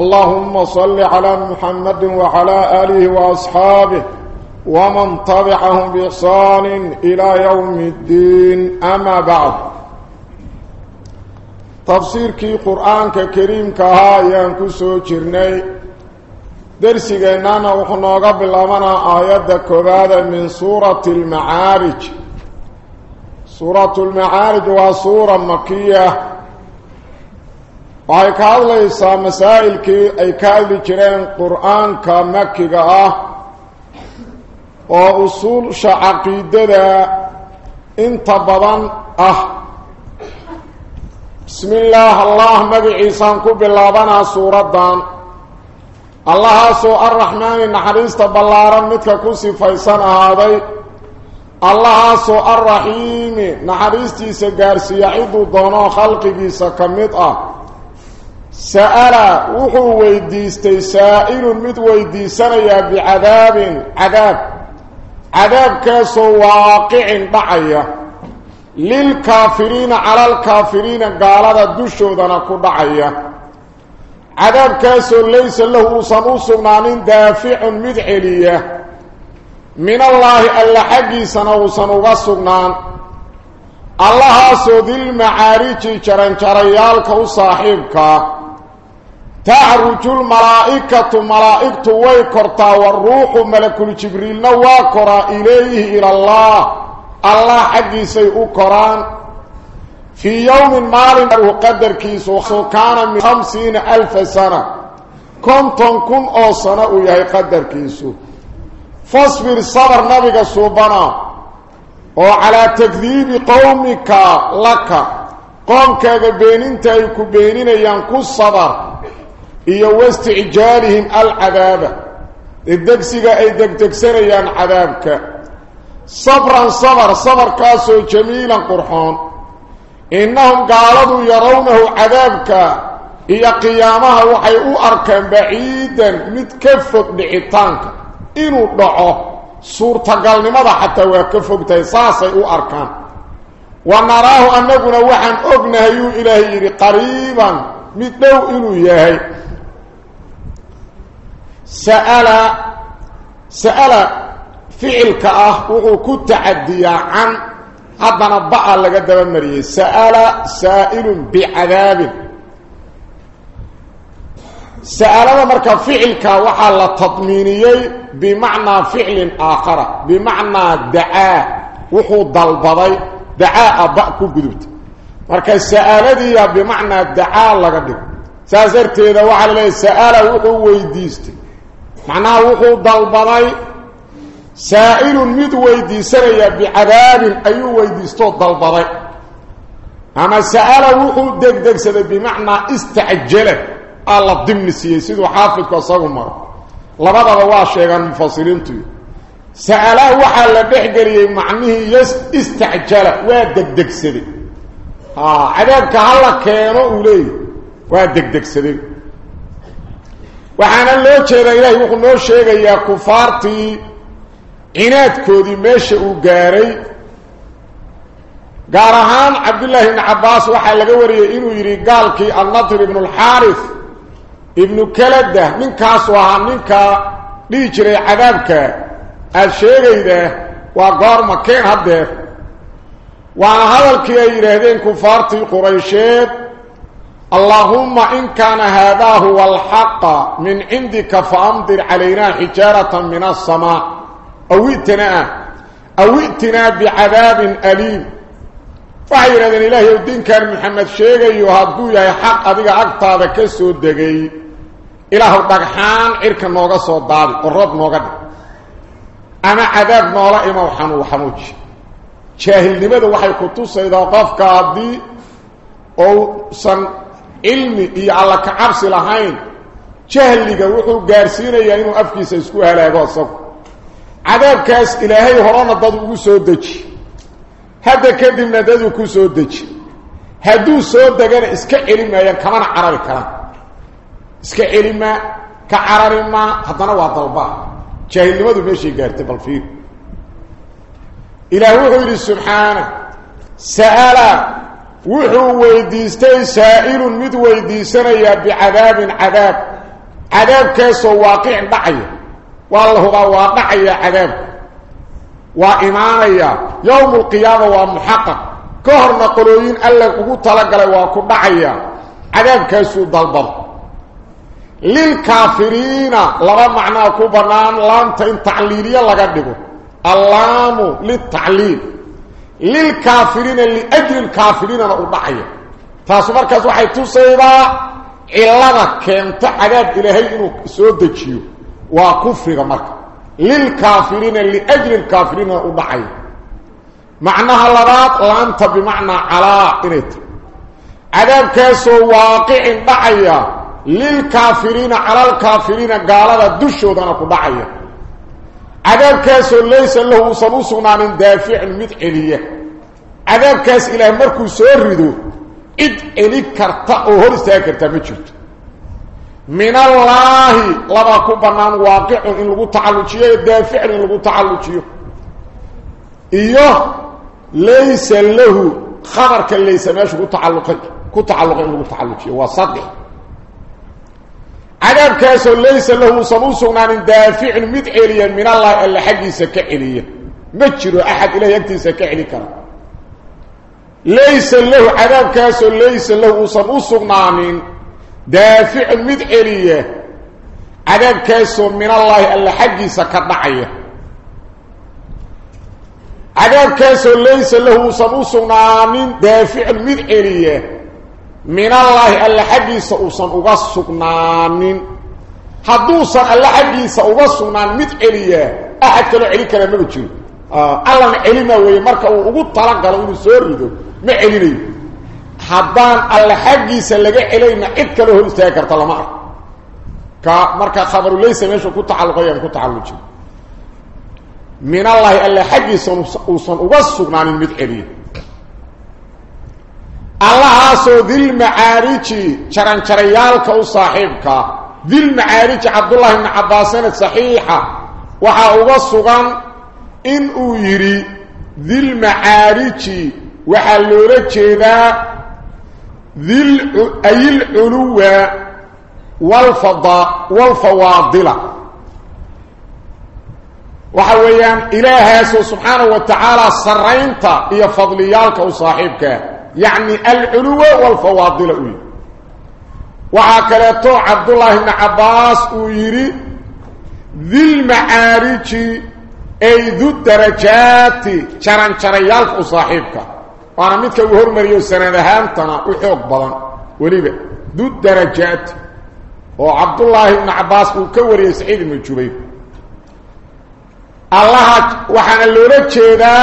اللهم صل على محمد وعلى آله وأصحابه ومن طبعهم بإحسان إلى يوم الدين. أما بعد تفسير كي قرآن كريم كها ينكسو جرني درسي وحنا قبل أمنا آيات كبادة من سورة المعارج. سورة المعارج وسورة مكية. Waxay ka hadlaysaa masaa'ilkii ay ka hadli jireen qur-aanka makiga ah oo usuulsha caqiidada inta badan ah bismi illaah allah magaciisaan ku bilaabanaa suuraddan allahaasoo arraxmaani naxariista ballaaran midka ku sifaysan ahaaday allahaasoo arraxiimi naxariistiisa gaarsiiya ciduu doono khalqigiisa ka mid ah سأل وحو ويديستي سائل مد ويديسني بعذاب عذاب. عذاب كاسو واقع بعيا للكافرين على الكافرين قال هذا دشو دانكو بعيا عذاب كاسو ليس له صموص مانين دافع مدعلي من الله ألا حقي سنو سنو سنان الله سو دي المعاريك شرنشريالك وصاحبك وصاحبك. تعرج الملائكة ملائكة ويكرتا والروح ملك الجبريل نواكرا إليه إلى الله. الله حقي سيئو قرآن في يوم مال مره قدر كيسو كان من خمسين ألف سنة. كنتم كن أو سنة يهي قدر كيسو. فاسبر صبر نبيك سوبنا وعلى تكذيب قومك لك. قوم كذبين انتهيك بينين ينكو الصبر iyo wasticjaalihim alcadaaba degdegsiga ay degdegsanayaan cadaabka sabran sabar sabarkaasoo jamiilan qurxoon innahum gaaladu yarawnahu cadaabka iyo qiyaamaha waxay u arkaan baciidan mid ka fog dhicitaanka inuu dhaco suurtagalnimada xataa waa ka fogtahay saasay u arkaan wa naraahu annaguna waxaan ognahay yuu ilaahay yidhi qariiban mid dhow inuu yahay سأل سأل فعل كأه وكو تعديا عن عدنا بقى اللي قدب مريه سأل سائل بعذاب. سأل ومرك فعل كأه على بمعنى فعل آخر بمعنى دعاء وحو ضلبضي دعاء بقى قدبت. مرك سأل دي بمعنى دعاء لقدب سأسرت إذا وحل لي سأل وحو ويديستي معناه وخو دلبداي سائل مد ويديسريا بعذاب اي ويدي ويديستو دلبداي أما سائل وخو دغدغ سبب بمعنى استعجل الله ضمن سياسه وحافظ قصوم لبابا واه شيغان مفصلينتو سائل وخا لا دخغري معنيه يس استعجل ودغدغ سبب. آه عذاب كهلكه رو ليه ودغدغ سبب. Waxaana loo jeedaa ilaahay wuxuu noo sheegayaa kufaartii cinaadkoodii meesha uu gaaray gaar ahaan cabdullaahi ibni cabbaas waxaa laga wariyey inuu yidhi gaalkii annadr ibnu alxaaris ibnu kalada ninkaasuu ahaa ninka dhihi jiray cadaabka aada sheegayda waa goorma keen haddeer waana hadalkii ay yidhaahdeen kufaartii quraysheed اللهم إن كان هذا هو الحق من عندك فأمطر علينا حجارة من السماء أو ائتنا أو بعذاب أليم فحير أذن الله يودين كان محمد شيغي يهدو يا حق أذيك أكتاد كسو الدقي إله الدقحان إرك نوغا صداد الرب نوغا أنا عذاب نولا إما وحنو وحنوج جاهل لماذا وحي كتوس إذا قفك أبدي أو سن علمي iyo alla ka cabsi lahayn jahliga wuxuu gaarsiinayaa inuu afkiisa isku halaago isagu cadaabkaas ilaahay horena dad ugu soo deji hadda kadibna daduu ku soo deji hadduu soo degana iska celi maayaan kamana carari karaan iska celi maa ka carari maa haddana waa dalbaa jaahilnimadu meeshay gaartay bal fiir ilaah wuxuu yidhi subxaana sa'ala وحو ويديستي سائل مد ويديسني بعذاب عذاب عذاب كيسو واقع بحي والله هو يا عذاب وإماني يوم القيامة ومحقق كهر نقلوين ألا هو تلقل واكو بحي عذاب كيسو ضلبر للكافرين لغا معناكو بنام لام تين تعليلية لغا ديبو اللام للتعليل للكافرين اللي أجل الكافرين الأربعية تاسو مركز وحي تسيبا إلاغا كنت عقاد إلهي إنو سودتشيو وكفر مركز. للكافرين اللي أجل الكافرين الأربعية معنى هالباط لانت بمعنى على إنت. عقاد كيسو واقع بعيا للكافرين على الكافرين قالوا دشو دانا كبعيا عذاب كاس ليس له صلوص عن دافع المدعيه عذاب كاس إلى مركو سوريدو اد اني كرتا أو هور ساكرتا مجرد من الله لما كبنان واقع ان لو تعلجيه دافع ان لو تعلجيه أيوه ليس له خبرك ليس ماشي تعلقك كنت تعلق ان لو تعلجيه وصدق عذاب كاس ليس له صلوص من دافع مدعليا من الله الا حق سكعليا ما جرى احد إلى يكتي سكعلي كان ليس له عذاب كاس ليس له صلوص من دافع مدعليا عذاب كاس من الله الا حق سكدعيا عذاب كاس ليس له صلوص من دافع مدعليا min allaahi alla xaggiisa uusan uga sugnaanin hadduusan alla xaggiisa uga sugnaan mid celiya axad kaloo celi kara maba jiro allana celima weeye marka uu ugu talagalo inuu soo rido ma celinayo haddaan alle xaggiisa laga celayna cid kaloo hor istaagi karta lama arko ka marka khabarulaysa meesha ku tacalluqayaan ku tacalluji min allaahi alle xaggiisa uusan uga sugnaanin mid celiya allahaasoo dilmacaariji jaranjarayaalka u saaxiibka dilmacaariji cabdullaahi bni cabbaasina saxiixa waxaa uga sugan in uu yidhi dilmacaariji waxaa loola jeedaa ayilculuwa walfada walfawaadila waxa weeyaan ilaahaasoo subxaanahu wa tacaala saraynta iyo fadliyaalka u saaxiibkaa يعني العلوة والفواضل. وعاكلته عبد الله بن عباس ويري ذي المعارج أي ذو الدرجات شران شريالك وصاحبك وأنا متك وهر مريو سنة هانتنا وحوق بلان وليبا ذو الدرجات. وعبد الله بن عباس وكوري سعيد من الله وحنا اللولة كذا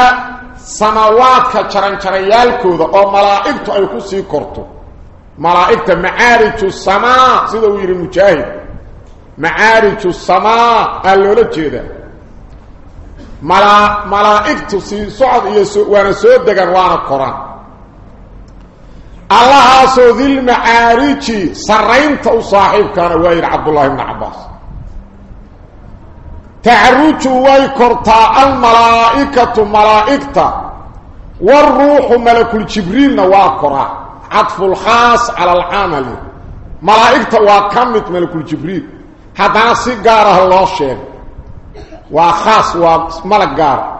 samawaadka jaranjarayaalkooda oo malaa'igtu ay ku sii korto malaa'igta macaariju samaa sida uu yidhi mujaahid macaariju samaa aa loola jeedaa mala malaa'igtu sii socod iyo so waana soo degan waana koraan allahaasoo dilmacaariji saraynta u saaxiibkaana waa yidhi cabdullaahi bni cabbaas تعرج ويكرتا الملائكة ملائكتا والروح ملك الجبريل نواكرا. عطف الخاص على العمل. ملائكتا وكمت ملك الجبريل. هذا سيقار الله شير وخاص وملك قار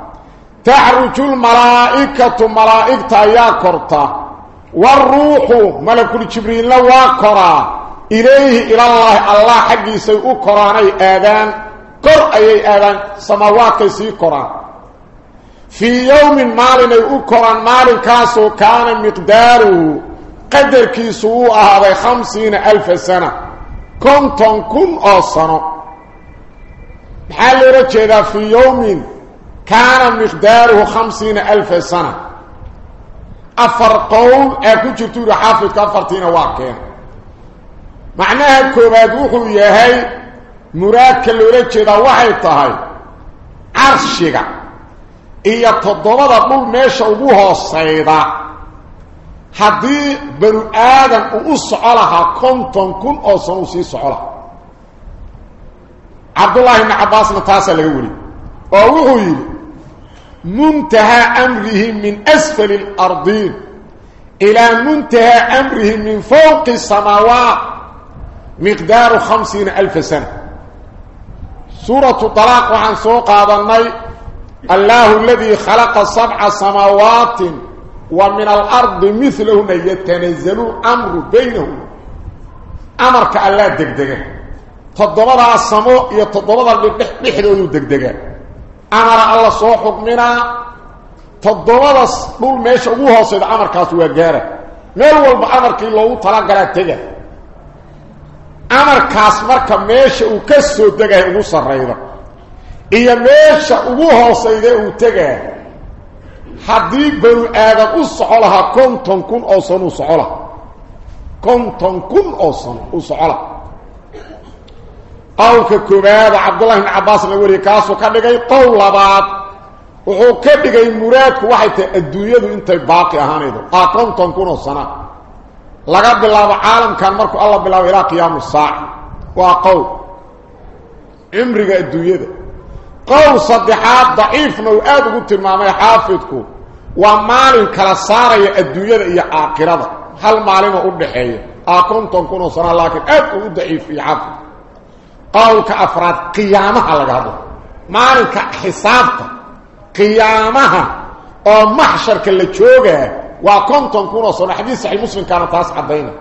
تعرج الملائكة ملائكتا ياكرتا والروح ملك الجبريل نواكرا. إليه إلى الله. الله حقي سيقران أي آذان. كر أي آذان سماواك سي قرآن في يوم مالنا يقول قرآن مالن كاسو كان مقداره قدر كيسو أهضي خمسين ألف سنة كنتم كن سنة حال رجل في يوم كان مقداره خمسين ألف سنة أفر قوم أكتو تور حافظ كفرتين واقع معناها كبادوه يهي muraadka loola jeedaa waxay tahay carshiga iyo toddobada dhul meesha ugu hoosayda haddii banu aadan uu u soco lahaa konton kun oo san uu sii soco lahaa cabdullaahi ibni cabbaasna taasaa laga weli oo wuxuu yidhi muntahaa amrihi min asfali اlardiin ilaa muntahaa amrihi min fowqi الsamaawaat miqdaaru khamsiina alfa sana سورة طلاق عن سوق هذا الني الله الذي خلق سبع سماوات ومن الأرض مثلهن يتنزل أمر بينهن. أمر كالله دقدقة تضبط على السماء يتضبط على بحضه دقدقة أمر الله صوحك منا تضبط على ماشي أبوها سيد أمر كاسوه جارة ما هو أمر كي الله طلاق لا تجه amarkaas marka meesha uu ka soo degahay ugu sarrayda iyo meesha ugu hoosayda uu tegaa haddii banu aadan u soco lahaa konton kun oo sano uu soco laha konton kun oo sano uu soco laha qowlka koobaada cabdullahi ibni cabbaasna weliye kaasuu ka dhigay qowl labaad wuxuu ka dhigay muraadku waxay tahay adduunyadu intay baaqi ahaanaydo aa konton kun oo sana laga bilaabo caalamkan markuu alla bilaabo ilaa qiyaamu saaca waa qowl cimriga adduunyada qowl saddexaad daciifna uu aada ugu tilmaamay xaafidku waa maalin kala saaraya adduunyada iyo aakhirada hal maalinoo u dhaxeeya aa konton kun oo sana laakiin aad uu u daciifiye xaafid qowlka afraad qiyaamaha laga hadla maalinka xisaabta qiyaamaha oo maxsharka la joogaa وكنت كنوا صلى حديث صحيح مسلم كان تاس عبينا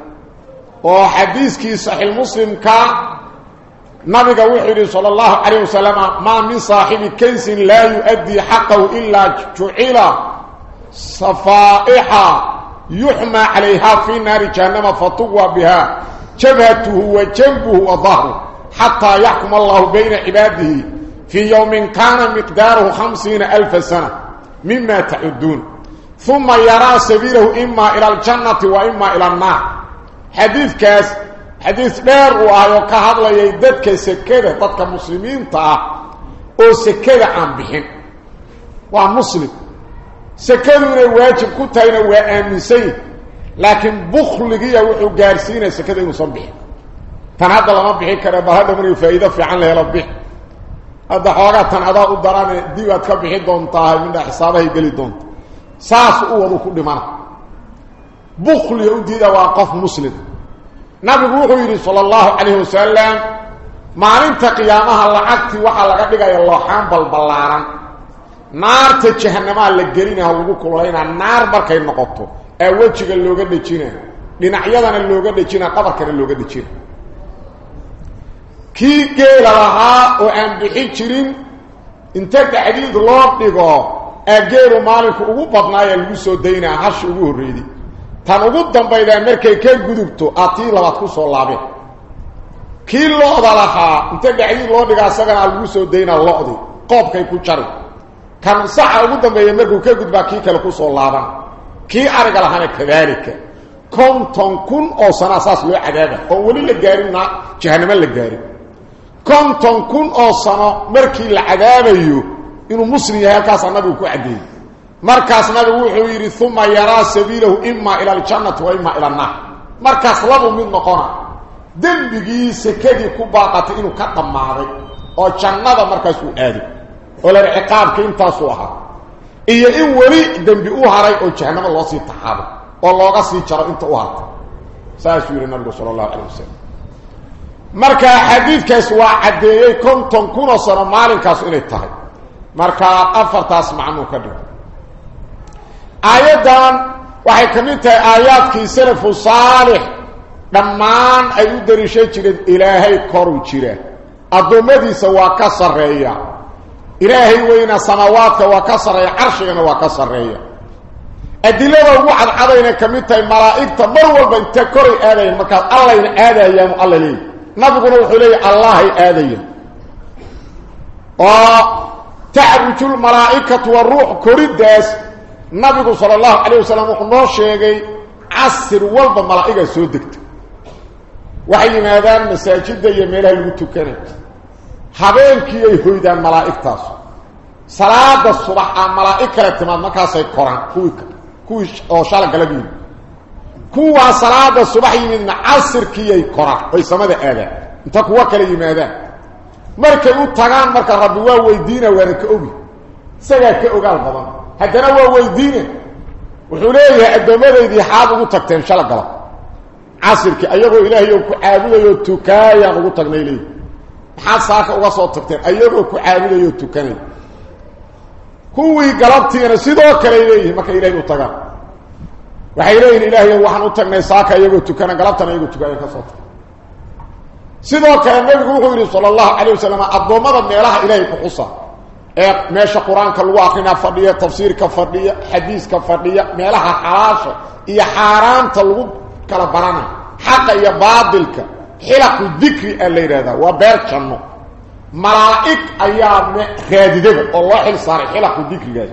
وحديث كي صحيح مسلم ك نبي وحي صلى الله عليه وسلم ما من صاحب كنس لا يؤدي حقه إلا جعل صفائحا يحمى عليها في نار جهنم فتقوى بها جبهته وجنبه وظهره حتى يحكم الله بين عباده في يوم كان مقداره خمسين ألف سنة مما تعدون ثم يرى سبيله إما إلى الجنة وإما إلى النار. حديث كاس حديث دير وآيوكا هذا يدد كسكيدة تدك مسلمين تا أو سكيدة عن بهم. وعن مسلم. سكيدة واجب كتاين وآمسين لكن بخل لقية وقارسين سكيدة ينصن بهم تنهد الله بحي كرابة هذا من يفايدة في عن الله بحي هذا حواقات تنهد الله ديوات كبحي دونتا من حسابه يقلي دونتا saas u wadu ku dhimana. Bukhliga u diida waa qof muslim. Nabigu wuxuu yidhi sala allahu calayhi wasalam maalinta qiyaamaha lacagtii waxaa laga dhigaya looxaan balballaaran. Naarta jahanamaa la gelinaha lagu kululaynaa naar markay noqoto ee wejiga looga dhejina dhinacyadana looga dhejina qabarkana looga dhejina. Kii geela lahaa oo aan bixin jirin inta dhacdiid loo dhigo ee geelu maalinku ugu badnaayaa lagu soo daynaa hashi ugu horreeyey tan ugu dambaydaa markay ka gudubto aad tii labaad ku soo laabeen kii lo-da lahaa inta dhacdiid loo dhiga asagana lagu soo daynaa lo-di qoobkay ku jari kan saxa ugu dambeeya markuu ka gudbaa kii kale ku soo laaban kii ariga lahaana kadaalika konton kun oo sanaa loo cadaaba oo weli la gaarinna jahanamo la gaarin konton kun oo sano markii la cadaabayo inuu muslim yahay halkaasaa nabigu ku caddeeyey markaas nabigu wuxuu yidhi uma yaraa sabiilahu imaa ila aljannati wa imaa ila annaar markaas labuu mid noqona dembigii sekadii ku baaqatay inuu ka dhammaaday oo jannada markaas uu aaday oo la ciqaabka intaasuu ahaa iyo in weli dembi u haray oo jahanamo loo sii taxaabo oo looga sii jaro inta u hartay saasuu yidhi nabigu sala allahu calayh wasalam marka xadiidkaas waa caddeeyey konton kunoo sano maalinkaas inay tahay marka afartaas macnuu ka dhigo aayaddan waxay ka mid tahay aayaadkii salafu saalix dhammaan ay u dariishan jireen ilaahay koruu jira addoommadiisa waa ka sarreeya ilaahay weyna samaawaadka waa ka sarreeya carshigana waa ka sarreeya adilada ugu cadcadayna ka mid tahay malaa'igta mar walba inta koray aadayan markaas allayna aadayaanu alla leeyi nabiguna wuxuu leeyahy allahay aadaya oo تعرج الملائكة والروح كوردس نبي صلى الله عليه وسلم وحنو الشيخي عصر والب ملائكة سودكت. وحي ماذا مساجد يميلها المتوكرت حبين كي يهويدا ملائكة تاسو. صلاة الصباح ملائكة الاتمام مكاسي القرآن كويك كويش أو شالك قلبين كوه صلاة الصباح يمين عصر كي يقرآن ويسا آذا انتا كوه ماذا markay u tagaan marka rabbi waa weydiina waana ka ogi isagaa ka ogaal badan haddana waa weydiine wuxuu leeyahay addoomadaydii xaad ugu tagteen shala galab casirkii ayagoo ilaahay oo ku caabudayo tukaayaan ugu tagnay leeyihi maxaad saaka uga soo tagteen ayagoo ku caabudayo tukanay kuwii galabtiina sidoo kale leeyihiin markay ilaahay u tagaan waxay leeyihin ilaahay waxaan u tagnay saaka iyagoo tukana galabtana iyagoo tukaaya ka soo tag سيدو كلا النبي هو يقول صلى الله عليه وسلم الضمضة ميلاها إليه كقصة ماشا قرآن كالواقنا فردية تفسير كفردية حديث كفردية ميلاها حراشة يا حرام تلغب كالبرانا حقا يا بادلك حلق الذكر اللي رأيه وبير تشنو ملائك أيام خاددين والله الصار حلق الذكر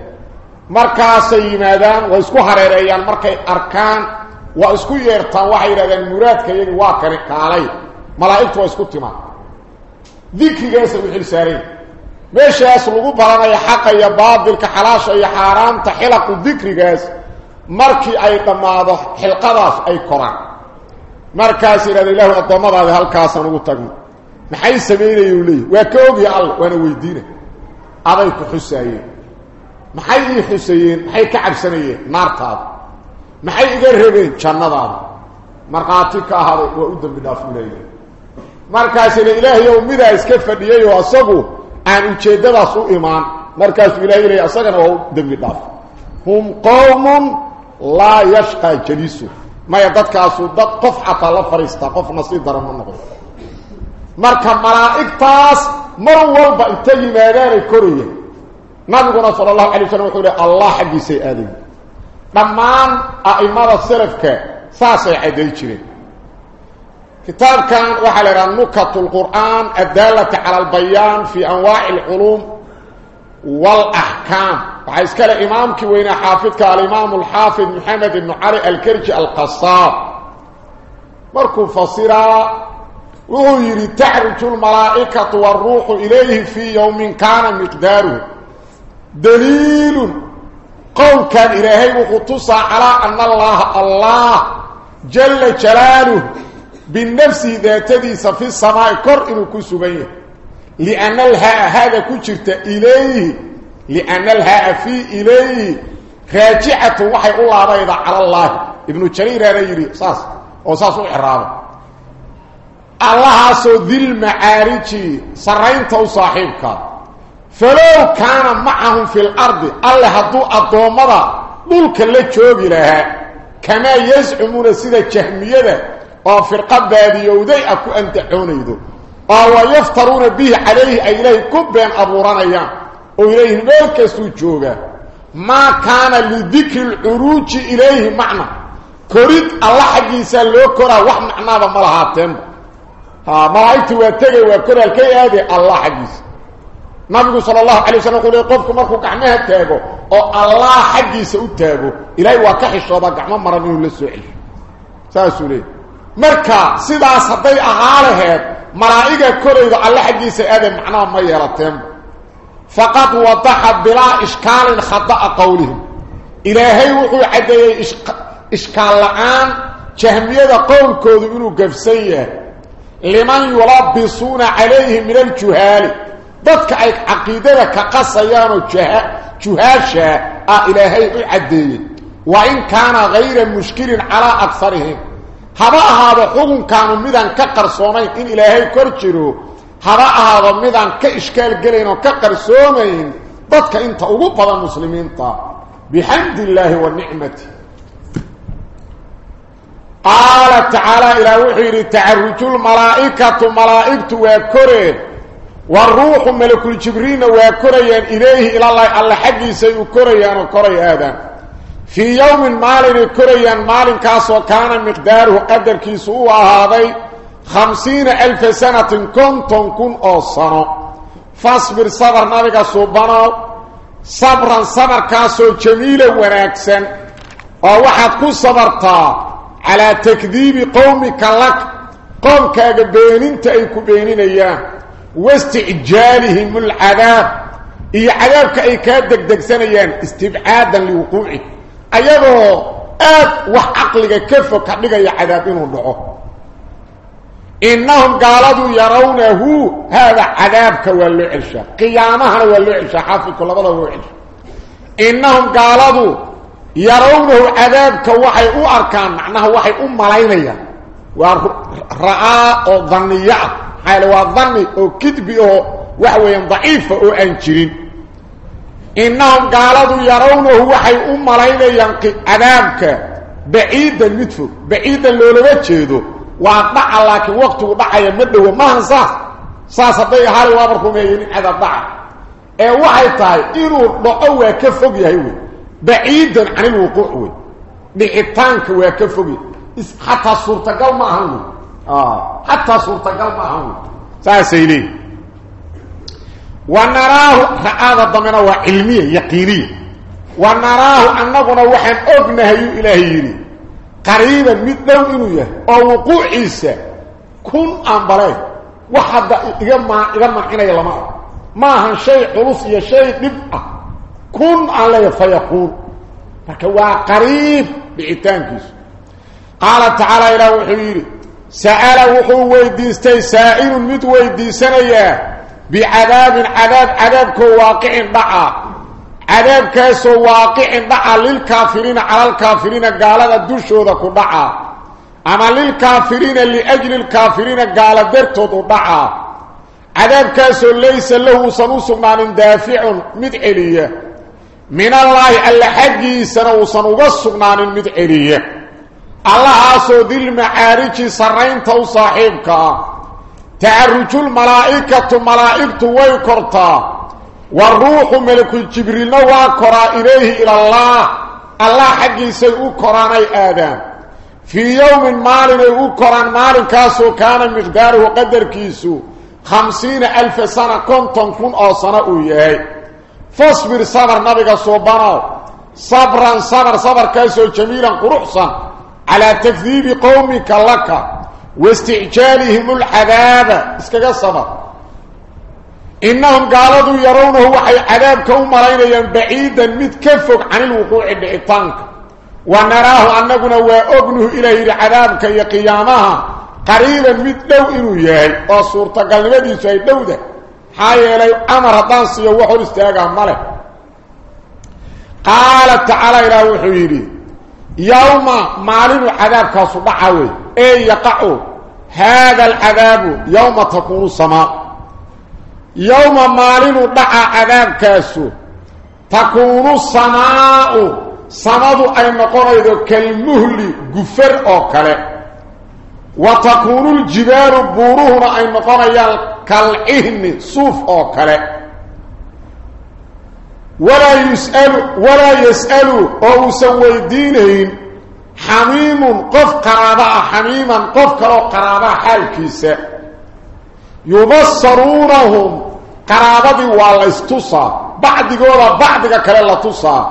مركا سيمادان واسكو حريريان مركا أركان واسكو يرتوح إلى المراد كيين واكري كاليه meeshaas lagu baranayo xaqa iyo baadilka xalaasha iyo xaaraanta xilaqu dikrigaas markii ay dhammaado xilqadaas ay koraan markaas yidhahda ilaahu addoommadaadi halkaasaan ugu tagno maxay samaynaya u leeyahy waa ka ogya alla waana weydiina aday ku xusaayeen maxay ii xusayeen maxay ka cabsanayeen naartaada maxay iga rabeen jannadaada markhaati ka ahaaday waa u dembi dhaaf u leeyahay markaasina ilaahayow midaa iska fadhiyay oo asagu aan ujeeddadaas u imaan markaasuu ilahay leeyahy asagana waa u dembi dhaaf hum qowmun laa yashqaa jaliisu maya dadkaasu dad qof xataa la fadhiistaa qof nasiib daran ma noqdo marka malaa'igtaas mar walba inta yimaadaanay korayeen nabiguna sala allahu alay waslm wuxuu lehy allah xaggiisay aadayen dhammaan a'imada salafka saasay cadday jireen kitaabkan waxaa la idhaha nukat lqur'aan addaalata cala albayaan fi anwaaci alculuum والاحكام فايسكال إمامك وين حافظك؟ الامام الحافظ محمد بن علي الكرجي القصاب. مركو فصيرا وهو تعرج الملائكة والروح إليه في يوم كان مقداره. دليل قول كان إلهي وخطوصا على أن الله الله جل جلاله بالنفس ذاتديس في السماء كرئن كسبيه لأن الهاء هذا كجرت إليه. لأن الهاء في إليه. راجعة وحي الله بيضا على الله. ابن جرير ريري صاص. وصاص إعرابه. الله سو سيدة جهمية وفرقة باديودي أكو أنت عونيدو ويفترون به عليه أي إليه كبين أبورانيان وإليه ملك سوجوغا ما كان لذكر العروج إليه معنى كوريد الله حقيسا لو كورا وح معنى بملهاتين ملايكتي واتقي وكورا الكي هذه الله حقيسا نبي صلى الله عليه وسلم يقول قفكم مركو قعمها تاغو أو الله حقيسا اتاغو إلهي وكحش وضا قعمها مرميه للسوعي ساسو ليه مركا سيدا صدي أغالهات ملائكه كوريده الله حقيسه آدم معناه ما يرتم فقط وضح بلا اشكال خطا قولهم الهي وحو عدي اشكال الان جهميه قول كود انه قفسيه لمن يلبسون عليه من الجهال ضدك عقيده كقصيان جهاشا الهي عدي وان كان غير مشكل على اكثرهم هذا هذا حكم كانوا ميدان كقرسومين ان الهي كور جيرو هذا هذا ميدان كاشكال جلينو كقرسومين بدك انت اوو بدا مسلمين تا بحمد الله والنعمه قال تعالى إلى وحي تعرج الملائكه ملائكه وكره والروح ملك جبريل وكره اليه إلى الله الله حقي سيكره يا كره آدم في يوم مالين كريا مالين كاسو كان مقداره قدر كيسو هذا خمسين ألف سنة كنتم كن أصنو فاصبر صبر نبيك صبنا صبرا صبر كاسو جميلا ونكسا وواحد كو صبرتا على تكذيب قومك لك. qoomkaaga beeninta ay ku beeninayaan واستعجالهم العذاب إي عذابك أي كاد دقسانيان استبعادا لوقوعه أيضا آد وحقلك كيف كبقى يا عذابين ودعوه إنهم قالوا يرونه هذا عذابك والعشاء قيامها والعشاء حافظ كل بضا والعشاء إنهم قالوا يرونه عذابك وحي أركان معناه وحي أم ملاينيا ورأى ظنيات حال وظني أو كذبي أو وحوي ضعيف أو انجرين إنهم قالوا يرونه وحي أم ملينيان عذابك بعيدا مدفو بعيدا لو لو جيدو وضع لكن وقته دحيا مدو ما هنسا ساسدي حال وابركم يين عذاب ضع اي وحي waa ka fog yahay wi بعيدا عن الوقوع ka fog حتى suurtagal ma ahan آه حتى صورة قلبهم ساسيلي ونراه هذا الضمن هو علمية يقينية ونراه أننا وحن أغنه إلهي قريبا مدنو إنوية. أو وقوع عيسى. كن أنبالي وحد إغمى إغمى حين يلمع ما هن شيء يا شيء نبقى. كن عليه فيقول. فكوا قريب بعتانكس قال تعالى إلى وحيري سأل وحو ويديستي. سائل مد ويديسانيا بعذاب عذاب عذابك واقع دعا عذاب كاسو واقع دعا للكافرين على الكافرين قال الدشو ذاك دعا أما للكافرين لأجل الكافرين قال درتو دعا عذاب كاسو ليس له صنوص من دافع مدعلية. من الله ألا حقي سنوصن وصغنان مدعلية. الله اسو ذي المعارج سرين تو صاحبك. تعرج الملائكة ملائكة ويكرتا والروح ملك جبريل وكرا إليه إلى الله. الله حقي سيئو كراني آدم. في يوم مال يؤو كران مال كاسو كان مقداره قدر كيسو. خمسين ألف سنة كنتم كن أو سنة إياه فاصبر صبر نبغى صوبانو صبرا صبر صبر كاسو جميلا قرحصا على تكذيب قومك لك. واستعجالهم العذاب. اسكا صبر إنهم قالوا يرونه وحي عذاب كون مرينيا بعيدا متكفق عن الوقوع بعطانك ونراه أننا وأبنه إليه عذابك يا قيامها. قريبا متلو إنه يهي. وصورة قلبة دي شيء دودة حايا لي أمر دانسي وحر استياقها ملك قال تعالى إلى وحيري يوم مالين عذاب كاسو دعوي. اي يقع هذا العذاب يوم تكون السماء. يوم مالين دعا عذاب كاسو. تكون السماء. سمد أي نقريدو كالمهل غفر أو كله وتكون الجبال بورهن أي نقريال كالعهن صوف أو كله ولا يسأل ولا يسأل أو سويدينهم حميم قف قرابة حميما قف كرو قرابة حال كيسا يبصرونهم. قرابة والله استصى بعد قولا بعد كلا تصى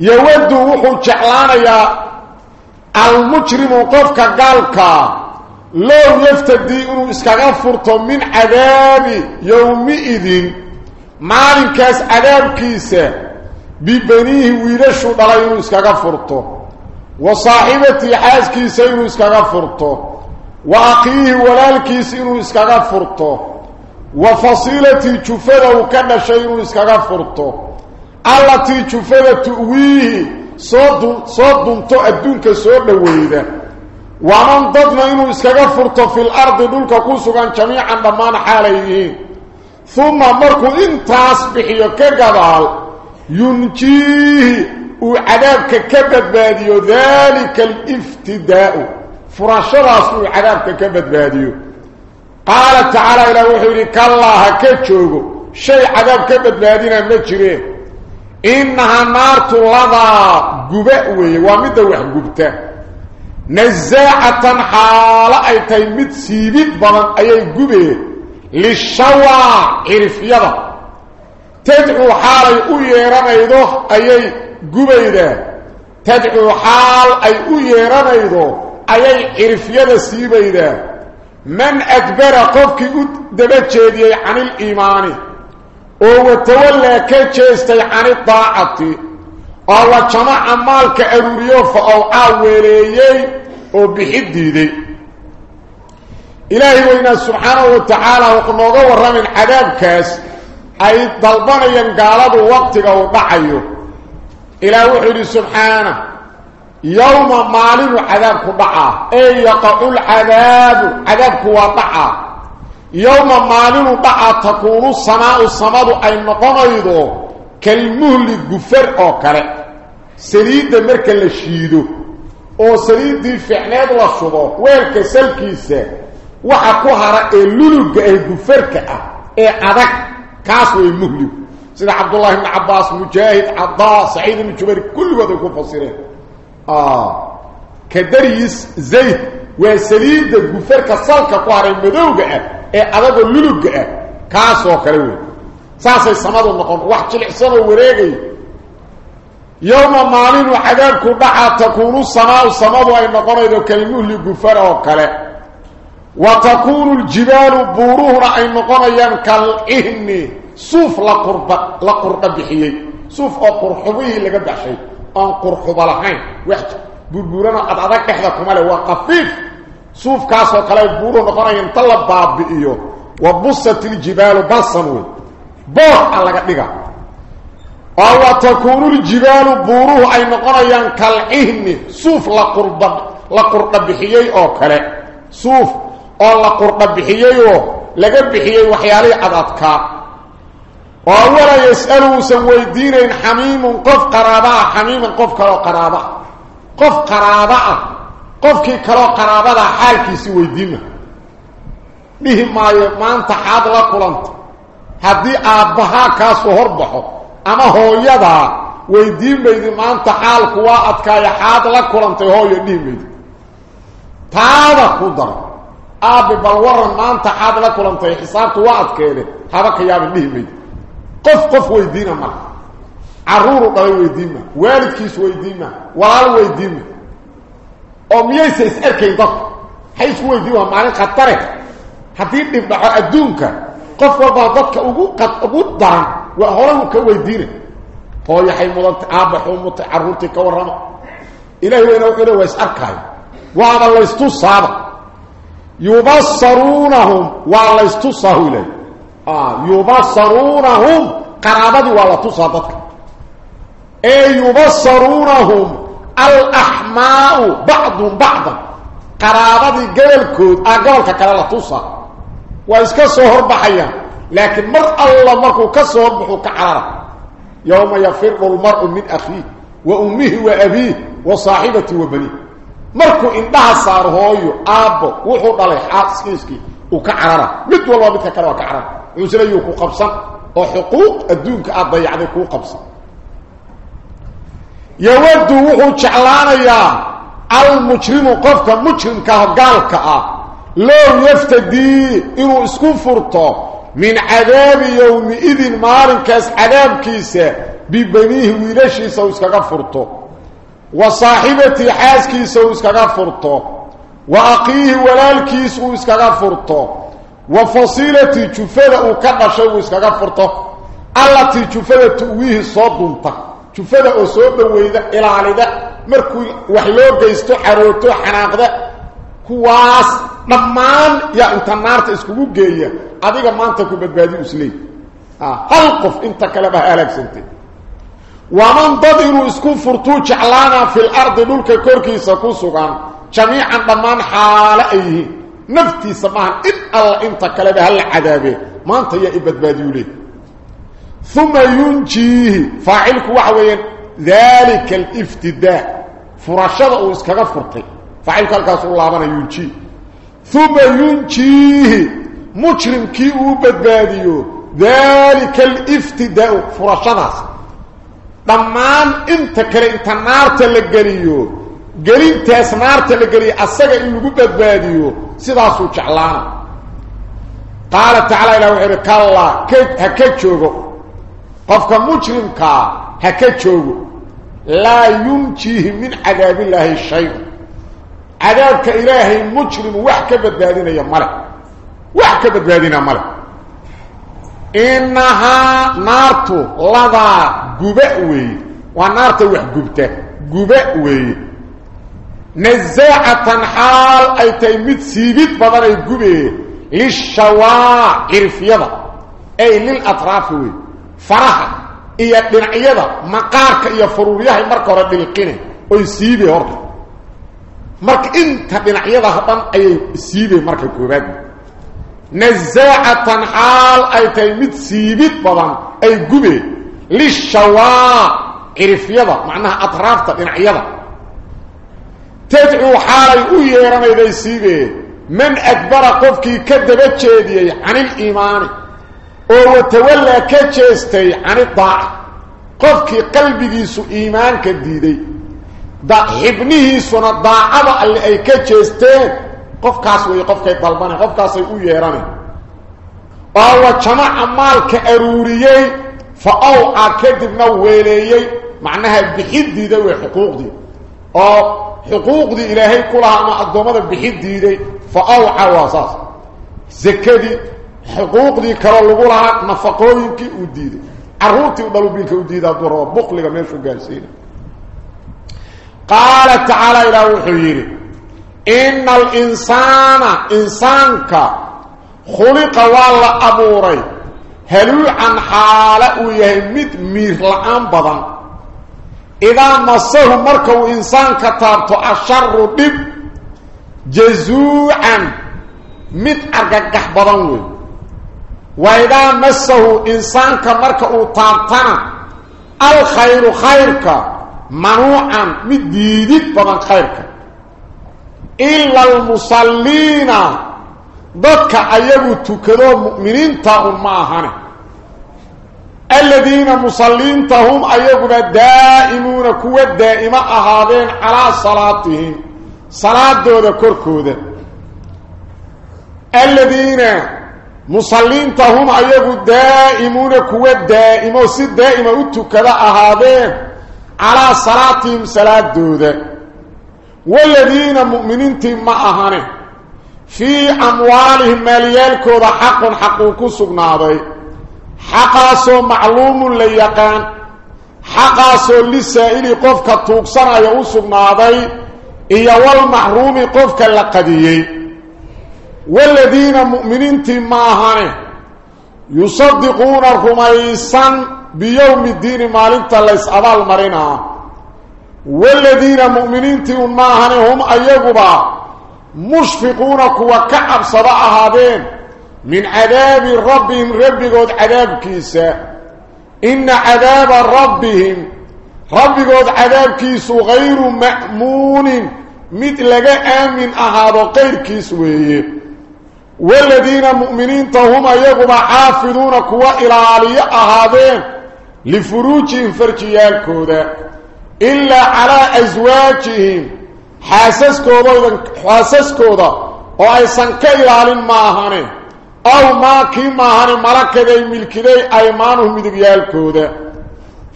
يود وحو جعلان يا المجرم قفك قالك لو يفتدي إنه اسكغفرتم من عذاب يومئذ. Maalinkaas cadaabkiisa bibaniihi wiilashuu dhalay inuu iskaga furto wa saaxibatii xaaskiisa inuu iskaga furto wa akhiihi walaalkiisa inuu iskaga furto wa fasiilatii jufada uu ka dhashay inuu iskaga furto allatii jufada tu'wiihi soo soo dunto adduunka soo dhoweyda waman dadna inuu iskaga furto fil ardi dhulka ku sugan jamiican dhammaan xaalay yihiin ثم مركو انتاس بحيو كقبال ينجيه وعذابك كبد باديو ذلك الافتداء. فراشراس وعذابك كبد باديو قال تعالى إلى وحيري كالله كتشوغو شيء عذاب كبد بادينا مجريه إنها نار لضا قبأوي ومدوح قبته نزاعة حالة أي تيمت سيبت بلن أي قبئ. للشوى عرفيضة. تدعو حال أي يرميضه أي قبيدة تدعو حال أي يرميضه أي عرفيضة سيبيدة من أدبر قفك دبجيدي عن الإيمان. وتولى كجيستي عن الطاعة. oo jamaca maalka aruuriyo fa awcaa weeleeyey إلهي وإنا سبحانه وتعالى وقنوغا من عذاب كاس أي طلبان ينقالب وقتك وضعيه إلهي وحيد سبحانه يوم مالين عذابك ضعه أي يقعو العذاب عذابك وضعه يوم مالين ضعه تكون السماء السماد أي نقنيده كلمه الجفر أو كرة. سريد مركل الشيدو أو سليد الفعلات والصباح ويالك سلكيسه waxa ku hara ee luluga ee gufarka ah ee adag kaas way muhligu sida cabdullahi ibni cabbaas mujaahid cadaa saciid ibni jubayr kulligood ay ku fasireen ka daryis zayd waa saliidda gufarka salka ku haray madowga ah ee adagoo luluga ah kaasoo kale wey saasay samadu noqon wax jilicsanoo wareegay yowma maalinu cadaabku dhacaa takuunu samaau samadu ay noqonaydo kalmuhli gufar oo kale وتكون الجبال بورهن اي نقريان كالاهن سوف لقرب لقرب حيي سوف اقرحوي لغا دحي أن قرحب لهين وحت بوربورنا قد عدا كحده كما لو قفيف سوف كاسو كلا بورو نقريان طلب باب بيو وبصت الجبال بصمو بو الله غديغا أو تكون الجبال بورو اي نقريان كالاهن سوف لقرب لقرب حيي أو كره سوف suuf la qurdha bixiyey oo oo laga bixiyey waxyaalihii adadkaa oo walaa yas'alu uusan weydiinayn xamiimun qof qaraaba ah xamiiman qof kaloo qaraaba ah qof qaraaba ah qofkii kaloo qaraabadaa xaalkiisii weydiima dhihi maayo maanta xaad la kulanta haddii aabbahaa kaasuu horbaxo ama hooyadaa weydiin maydi maanta xaalku waa adkaaya xaad la kulantay hooyo dhihi maydi taada ku daro أب بلور ما أنت حاب لك ولم تحصار توعد كيلة هذا قيام النهمي قف قف ويدينا مر عرور قوي ويدينا والد كيس ويدينا والعال ويدينا أمي سيسأل كي ضط حيث ويدينا معنى قطرك حديد نبع أدونك قف وضع ضطك أقول قد أبود دعم وأهولك ويدينا هو يحي مضانت أب حومت عرورتك ورمى إلهي وين إلهي ويسأل كي وعلى الله يستوص صادق يبصرونهم. ولا استصه إليه. آه يبصرونهم. قرابتي ولا تصادتك أي يبصرونهم؟ الأحماء بعضهم بعضا. قرابة بعض قرابتي آه، قبلك أقولك قبل تصا وإذا كسهر بحيا لكن مرء الله مرء كسهر بحك عرار يوم يفرق المرء من أخيه وأمه وأبيه وصاحبته وبنيه. Markuu indhaha saaro hooyo aabbo wuxuu dhalay xaaskiiskii uu ka carara mid walba midka kale waa ka carara wuuselayuu ku qabsan oo xuquuq adduunka aad dayacday kuu qabsan yawaddu wuxuu jeclaanayaa almujrimu qofka mujrimkaah gaalka ah low yaftadii inuu isku furto min cadaabi yowmi-idin maalinkaas cadaabkiisa bibaniihi wiilashiisa uu iskaga furto saaxibatii xaaskiisa uu iskaga furto wa aqiihi walaalkiis uu iskaga furto wa fasiilatii jufada uu ka dhashay uu iskaga furto allatii jufada tu'wiihi soo dunta jufada oo soo dhoweyda ilaalida markuu wax loo geysto carooto xanaaqda kuwaas dhammaan yaa inta naarta iskugu geeya adiga maanta ومن ضدر اسكو فرتو جعلانا في الأرض دولك كوركي سكو سوغان جميعا ضمان حاله أيه. نفتي سماه إن انت كل بهال عذابه. ما أنت يا ابد باديولي. ثم ينجي فاعلك وحوين. ذلك الافتداء. فرشد اسكغ فرتي فاعلك الكاس ولابن ينجي. ثم ينجي مجرم كي ابد ذلك الافتداء. فرشدها dhammaan inta kale inta naarta la geliyo gelintaas naarta la geliyo asaga in lagu badbaadiyo sidaasuu jeclaana qaala tacala ilah wuxuu ihi kallaa ha ka joogo qofka mujrimkaa ha ka joogo laa yunjiihi min cadaabillaahi shay عذابك إلهي مجرم وحكا بدبادين يا ملك وحكا بدبادين ملك إنها نارتو لذا قبأوي ونارتو وحقبته قبأوي نزاعة حال أي تيمت سيبت بدن أي قبئ للشواع عرفيضة أي للأطراف وي. فرحة إيا دنعيضة مقارك إيا فروريها مركة رد القنة أي سيبي هرد. مرك إنت دنعيضة هدن أي سيبي مركة كوباد نزاعة حال أي تيمت سيبت بدن أي قبئ للشواع عرفيضة معناها أطراف دنعيضة تدعو حالي ويرمي ذي سيبه من أكبر قفك كذب جيدي عن الإيمان وتولى كجيستي عن الضاعة قفك قلبي سو إيمان كديدي. دا حبنه سنة الضاعة اللي أي كجيستين قف كاسوي قف كي طلباني قف كاسوي ويرمي وهو جمع مالك أروريي فأوعى كذبنا ويليي معناها بحدي ذوي حقوق دي. أو حقوق دي إلهي كلها ما الضمد بحد دي فأوعى واساس زكدي حقوق دي كرا لغولها نفقوينك وديدي عروتي ودلو بينك وديدي الدورة بقلق ميشو قالسين قال تعالى إلى وحيري إن الإنسان إنسانك خلق والله أبوري هلوعا حالة ويهمت مير لعان بضان إذا نصه مركو إنسان كتابته الشر دب جزوعا مت أرقح بضنوي وإذا نصه إنسان كمركو طابتنا الخير خيرك منوعا مت ديدت بضن خيرك إلا المصلين. ضدك أيبو تكذو مؤمنين تاهم معهنه الذين مصلين تهم أيقنا دائمون كوة دائمة أهادين على صلاتهم. صلاة دودة كركودة. الذين مصلين تهم أيقنا دائمون كوة دائمة وسيد دائمة أتكذا أهادين على صلاتهم صلاة دودة والذين مؤمنين تهم أهانه. في أموالهم ماليالكوذا حق حقوق سبناضي حقاسو معلوم ليقان. حقاسو للسائل قفك توقسنا يوسف ناضي إيا والمحروم قفك اللقديي. والذين مؤمنين تماهانه يصدقون الرميسان بيوم الدين مالك ليس أبال مرنا والذين مؤمنين تماهانه هم أيقبا مشفقون كوا كعب صباح هذين من عذاب ربهم ربكود عذاب كيسا إن عذاب ربهم ربكود عذاب كيسو غير مأمون مثل آمن أهاب غير كيسوه. والذين مؤمنين تهم يقوم حافظون كوا إلى علي أهابين لفروجهم فرجيال كودا إلا على أزواجهم. حاسس كودا حاسس كودا وأيسان كيلال ماهانه أو ما كما هن ملكدي ملكدي أيمانهم مدقيالكودا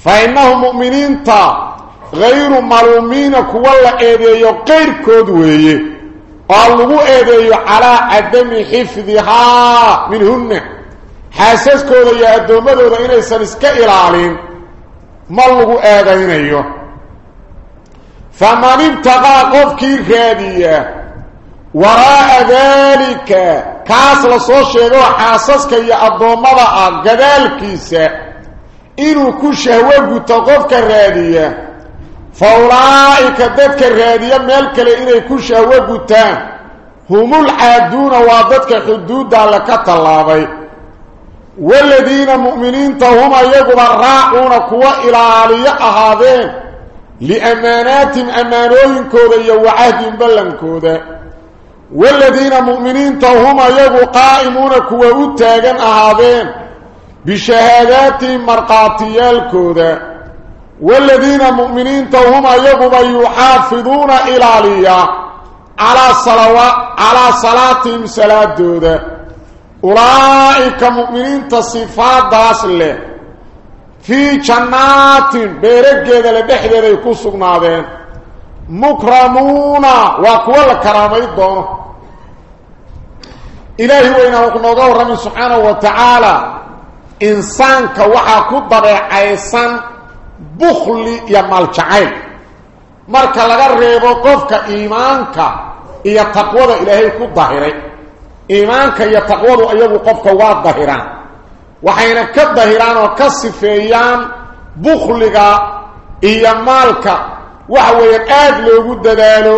فإنهم مؤمنين تا. غير ملومين كوالا إيديو غير كودوية قالوا إيديو على عدم حفظها منهن. حاسس كودا يا أدومدو دا إني سنسك إلالين ملغو إيدينيو فمن ابتغى قفكي رادية. وراء ذلك كاس لسو شيغو حاسسك يا ادومدا غدالكيسا إنو كو شهوه غوتو قفك رادية. فأولئك ددك رادية ميل كله اني كو شهوه غوتان هم العادون واددك حدود لك طلابي والذين مؤمنين تهم يقوا الراعون كوا إلالية أهادين لأمانات أمانوين كودا يوعهد بلن كودا. والذين مؤمنين تهم يقوا قائمون كوا أتاقا أهادين بشهادات مرقاتيال كودا. والذين مؤمنين تهم يقوا يحافظون إلالية على صلوات على صلاتهم صلاة دودا. أولئك مؤمنين في جنات بيرجد لبحدر la karaamay doono ilaahi weyna wuxuu nooga warramay subxaanahu wa tacaala insaanka waxaa ku dabeecaysan bukhli iyo maaljacayl marka laga reebo qofka iimaanka iyo taqwada ilaahay ku dahiray iimaanka iyo taqwadu iyagu qofka waa dahiraan aada loogu dadaalo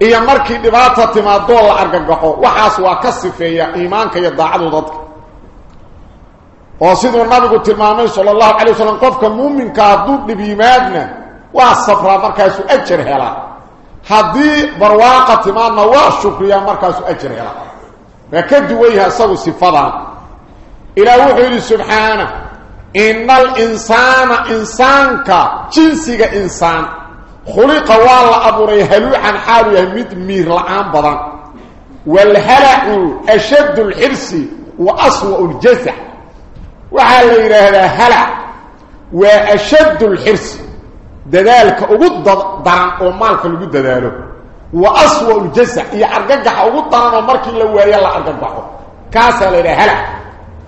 iyo markii dhibaata timaadoo la argagaxo waxaas waa ka sifeeya iimaanka iyo daacadu dadka oo siduu nabigu tilmaamay sala allahu calay wasalam qofka muuminka hadduu dhib yimaadna waa safraa markaasuu ajar helaa haddii barwaaqa timaadna waa shukriyaa markaasuu ajar helaa waa ka duwan yahay isagu sifadan إلى وحيد سبحانه إن الإنسان انسان كا جنسك إنسان. خلق والله أبوري هلو عن حالي يميت مير العام بضان. والهلع أشد الحرس واسوء الجزع. وعلى هذا هلع وأشد الحرس دلالك أبود دران أو اللي قد داله واسوء الجزع. يعرقك أبود دران ومالك اللي هو يلا أرقك بحو كاسا هلع.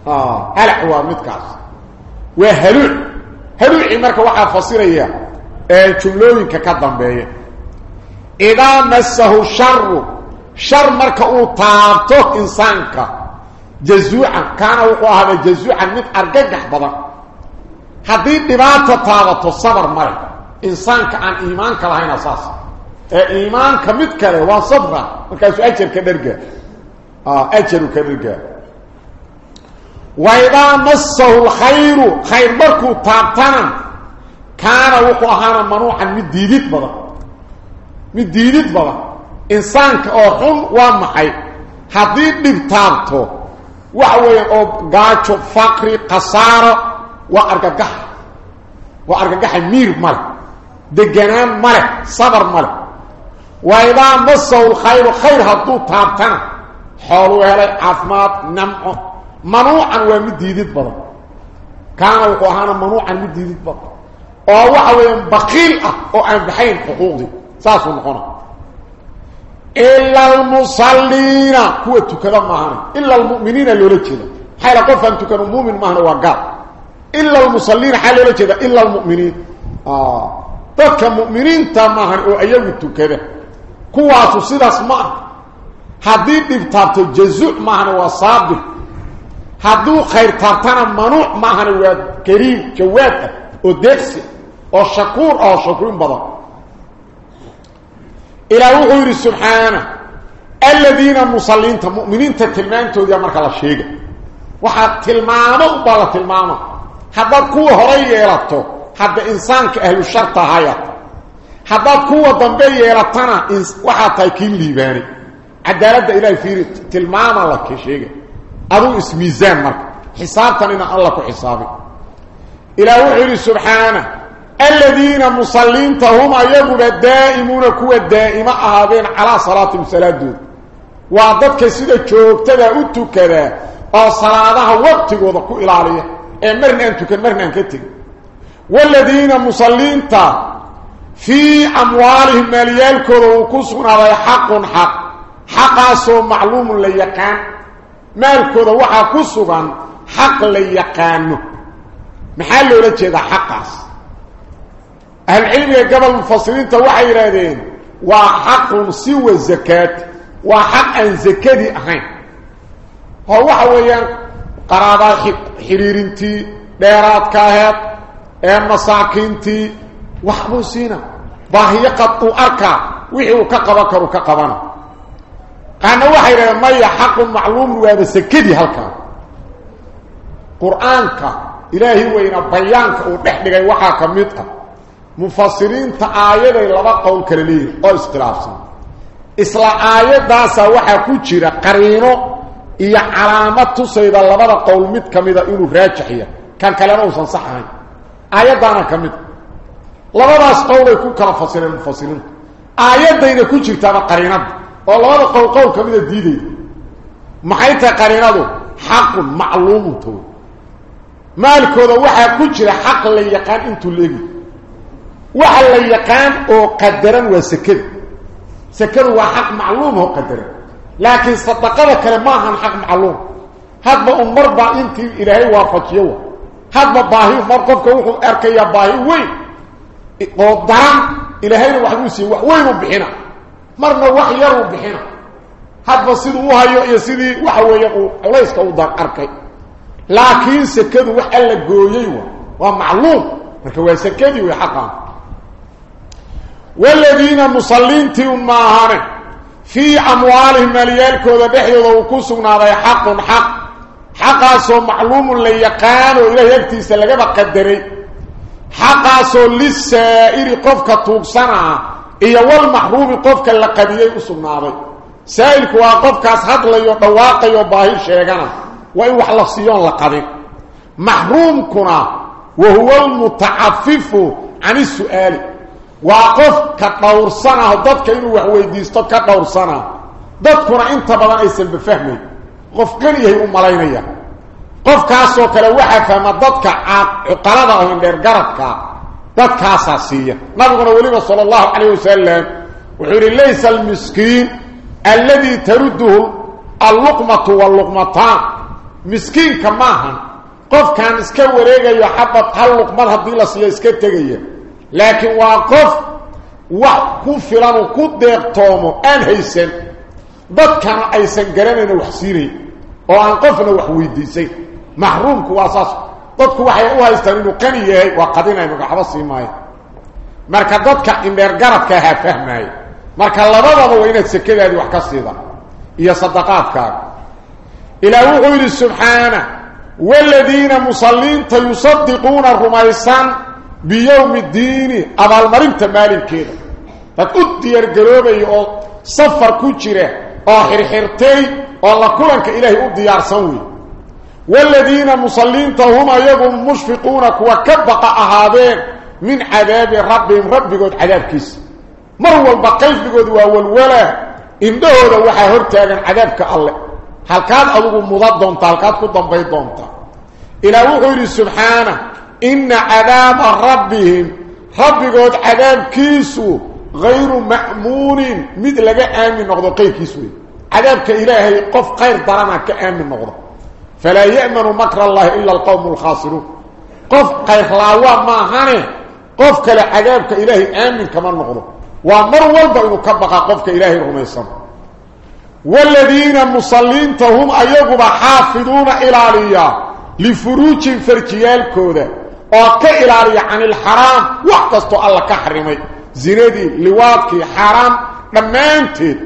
آه، ها هل هو متكاس وهل هل امرك وحا فسريا اي جملوين كدنبيه إذا مسه شر شر مرك أو طابته إنسانك. جزوعا كان وقوع هذا جزوعا من ارجج بدا حديد دبات طابته صبر مر إنسانك عن إيمانك لهين أساس. إيه، إيمانك متكرة وصبره كان سؤال كبير آه أجل كبير وإذا مسه الخير خير بركو طاقتنا كان وقو أهانا منوحا مديدت بضا مديدت بضا إنسان كأخل ومحي حديد ببتابته وعوي أب قاتو فقري قصار وأرقاقح وأرقاقح مير مال. دقنان مال. صبر مال. وإذا مسه الخير خير هدو طاقتنا إلي لأثمات نمعه mid diidid badan oo waxa weeyaan baqiil ah oo aan baxayn xuquuqdii saasuu noqona ila almusalliina kuwa tukada maahana ila almu'miniina loola jeeda maxaa la qofaan tukano muumin maahana waa gaal ila almusalliina xaa loola jeeda ila almu'miniin dadka mu'miniinta maahan oo ayagu tukada kuwaasu sidaas ma ah haddii dhib taabto jazuuc maahana waa saabir هادو خير طرطان منوع ماهن ويا كريم جواد ودرس أو شكور أو شكرين بابا إلى وغير سبحانه الذين مصلين مؤمنين تتلمان تودي يا مركلا شيغا وحا تلمانه بلا تلمانه هادا كو هري يلاتو هادا انسان كاهل الشرطه هايات هادا كو دمبي يلاتنا وحا تايكين ليباني عدالة إلى فيري تلمانه لك شيغا ابو اسمي زين مرك حسابنا ان الله كحسابي إلى وحي سبحانه الذين مصلين تهم ايغو الدائمون كو دائما اهابين على صلاه المسلات دول وعدتك سيده جوجتها أو توكدا أو صلاهها وقتوده كو الىاليه اي مرن انتو كان مرن انكتي والذين مصلين تا في اموالهم مليان كرو كسنا حق حق حق سو معلوم ليقان مالك هذا وحا كسبا حق ليقانه محال له رجع هذا حق أهل العلم قبل المفصلين توحي رادين وحق سوى الزكاة وحق أن زكاة أخين هو وحا ويان قرابة حريرينتي ليرات كاهات أي مساكينتي وحبو سينا باهي قطو أركا وحيو كقبكر وكقبنا أنا وحي ما يحق معلوم ولا سكدي هلكا. قرآنك إلهي ان بيانك ودخدغي وحا كميد مفسرين تعايد لبا قول كرلي قول استلافسن. إسلا ايات داسا وحا كجيره قرينو يا علامه سيده لبا قول ميد كميد انو راجحيا. كان كلامه صحيح. ايات دانا كميد لبا باس قول يكون كلام فسرين. مفسرين ايات دينا كجيرتا قرينات. Oo labada qowl qowl ka mida diidayda maxay tahay qariinadu xaqun macluumun tawy maalkooda waxaa ku jira xaq la yaqaan intuu leegi waxa la yaqaan oo qadaran waa sakada sakadu waa xaq macluum oo qadaran laakiin sadaqada kale ma ahan xaq macluum hadba un marba intii ilaahay waafajiyo hadba baahi mar qofka wuxuu arkayaa baahi weyn oo daran ilaahayna waxbuu siiye wax weyn u bixina مرنا واخ يرو بخينا هذا سيده هو هيو يا سيدي واخ ويقو قليس كو دا لكن سكد واخ قوي ومعلوم انك وا سكدي والذين مصلين تيم في اموالهم مليار كود بخيود أو كسغنا داي حق حق حقا سو معلوم لي يقان إلى يكتيس لغا قدري حقا سو للسائر قفكه توكسنها لقبا قدري حقاسو للسائر قفك توقسنا إيا والمحروم قفك اللقبيي أسونا ذي سائلك وقفك أسهد لي وطواقي وباهي شيغانا وإن وحلصيون لقبي محروم كنا وهو المتعفف عن السؤال وقف كدورسنا dadka inuu wax weydiisto ka dowrsana dadkuna inta badan aysan bafahmay qof kaliya u malaynaya. Qof kaas oo kale waxa fahma dadka aqalada oo indheer دكاساسيه نبينا وليبا صلى الله عليه وسلم وحير ليس المسكين الذي ترده اللقمه واللقمتان مسكين كما قف كان اسك وريغ يا حبط حلق مر هذه لسيه اسك تغيه لكن واقف وكفر وقد يقتوم ان هيسن بد كان ايسن غرمن وحسيري وانقفنا وحويديسي محروم كواساسه dadku waxay u haystaan inuu qani yahay waa qadinayno waxba sii maayo marka dadka indheer garadka ahaa fahmaayo marka labadaba waa inaad sekadaadii wax ka siida iyo sadaqaadkaaga ilaah wuxuu yidhi subxaana waladiina musalliinta yusadiquuna rumaysan بيوم الدين أبال مرنت مالين كده فتقول يرقلوبي أو صفر كجره أو حرحرتي أو الله كلنك إلهي أديار سوي والذين مصلين هم يقوم مشفقون وكبق أهابين من عذاب ربهم. رب قد عذاب كيس. مروا البقيف بقود وأول ولا إنده هذا وحا هرتاقا عذابك الله هل كان أبوه مضاد هل كان كدن بيضونتا إلى وحير سبحانه. إن عذاب ربهم. ربكود عذاب كيسو. غير مأمون. مثل آمن نقضى قير كيسو عذابك إلهي قف قير درنا كآمن نقضى فلا يأمن مكر الله إلا القوم الخاسرون. قف قير لاوا ما هاني قفك لعذابك إلهي آمن كمان نقضى ومر والبا إنه كبقى قفك إلهي رميسان والذين مصلين تهم أيقب حافظون إلى ليا. لفروج فرجيال كوده oo ka ilaaliya canil xaraam wax kastoo alla ka xarimay zinadii liwaadkii xaaraam dhammaanteed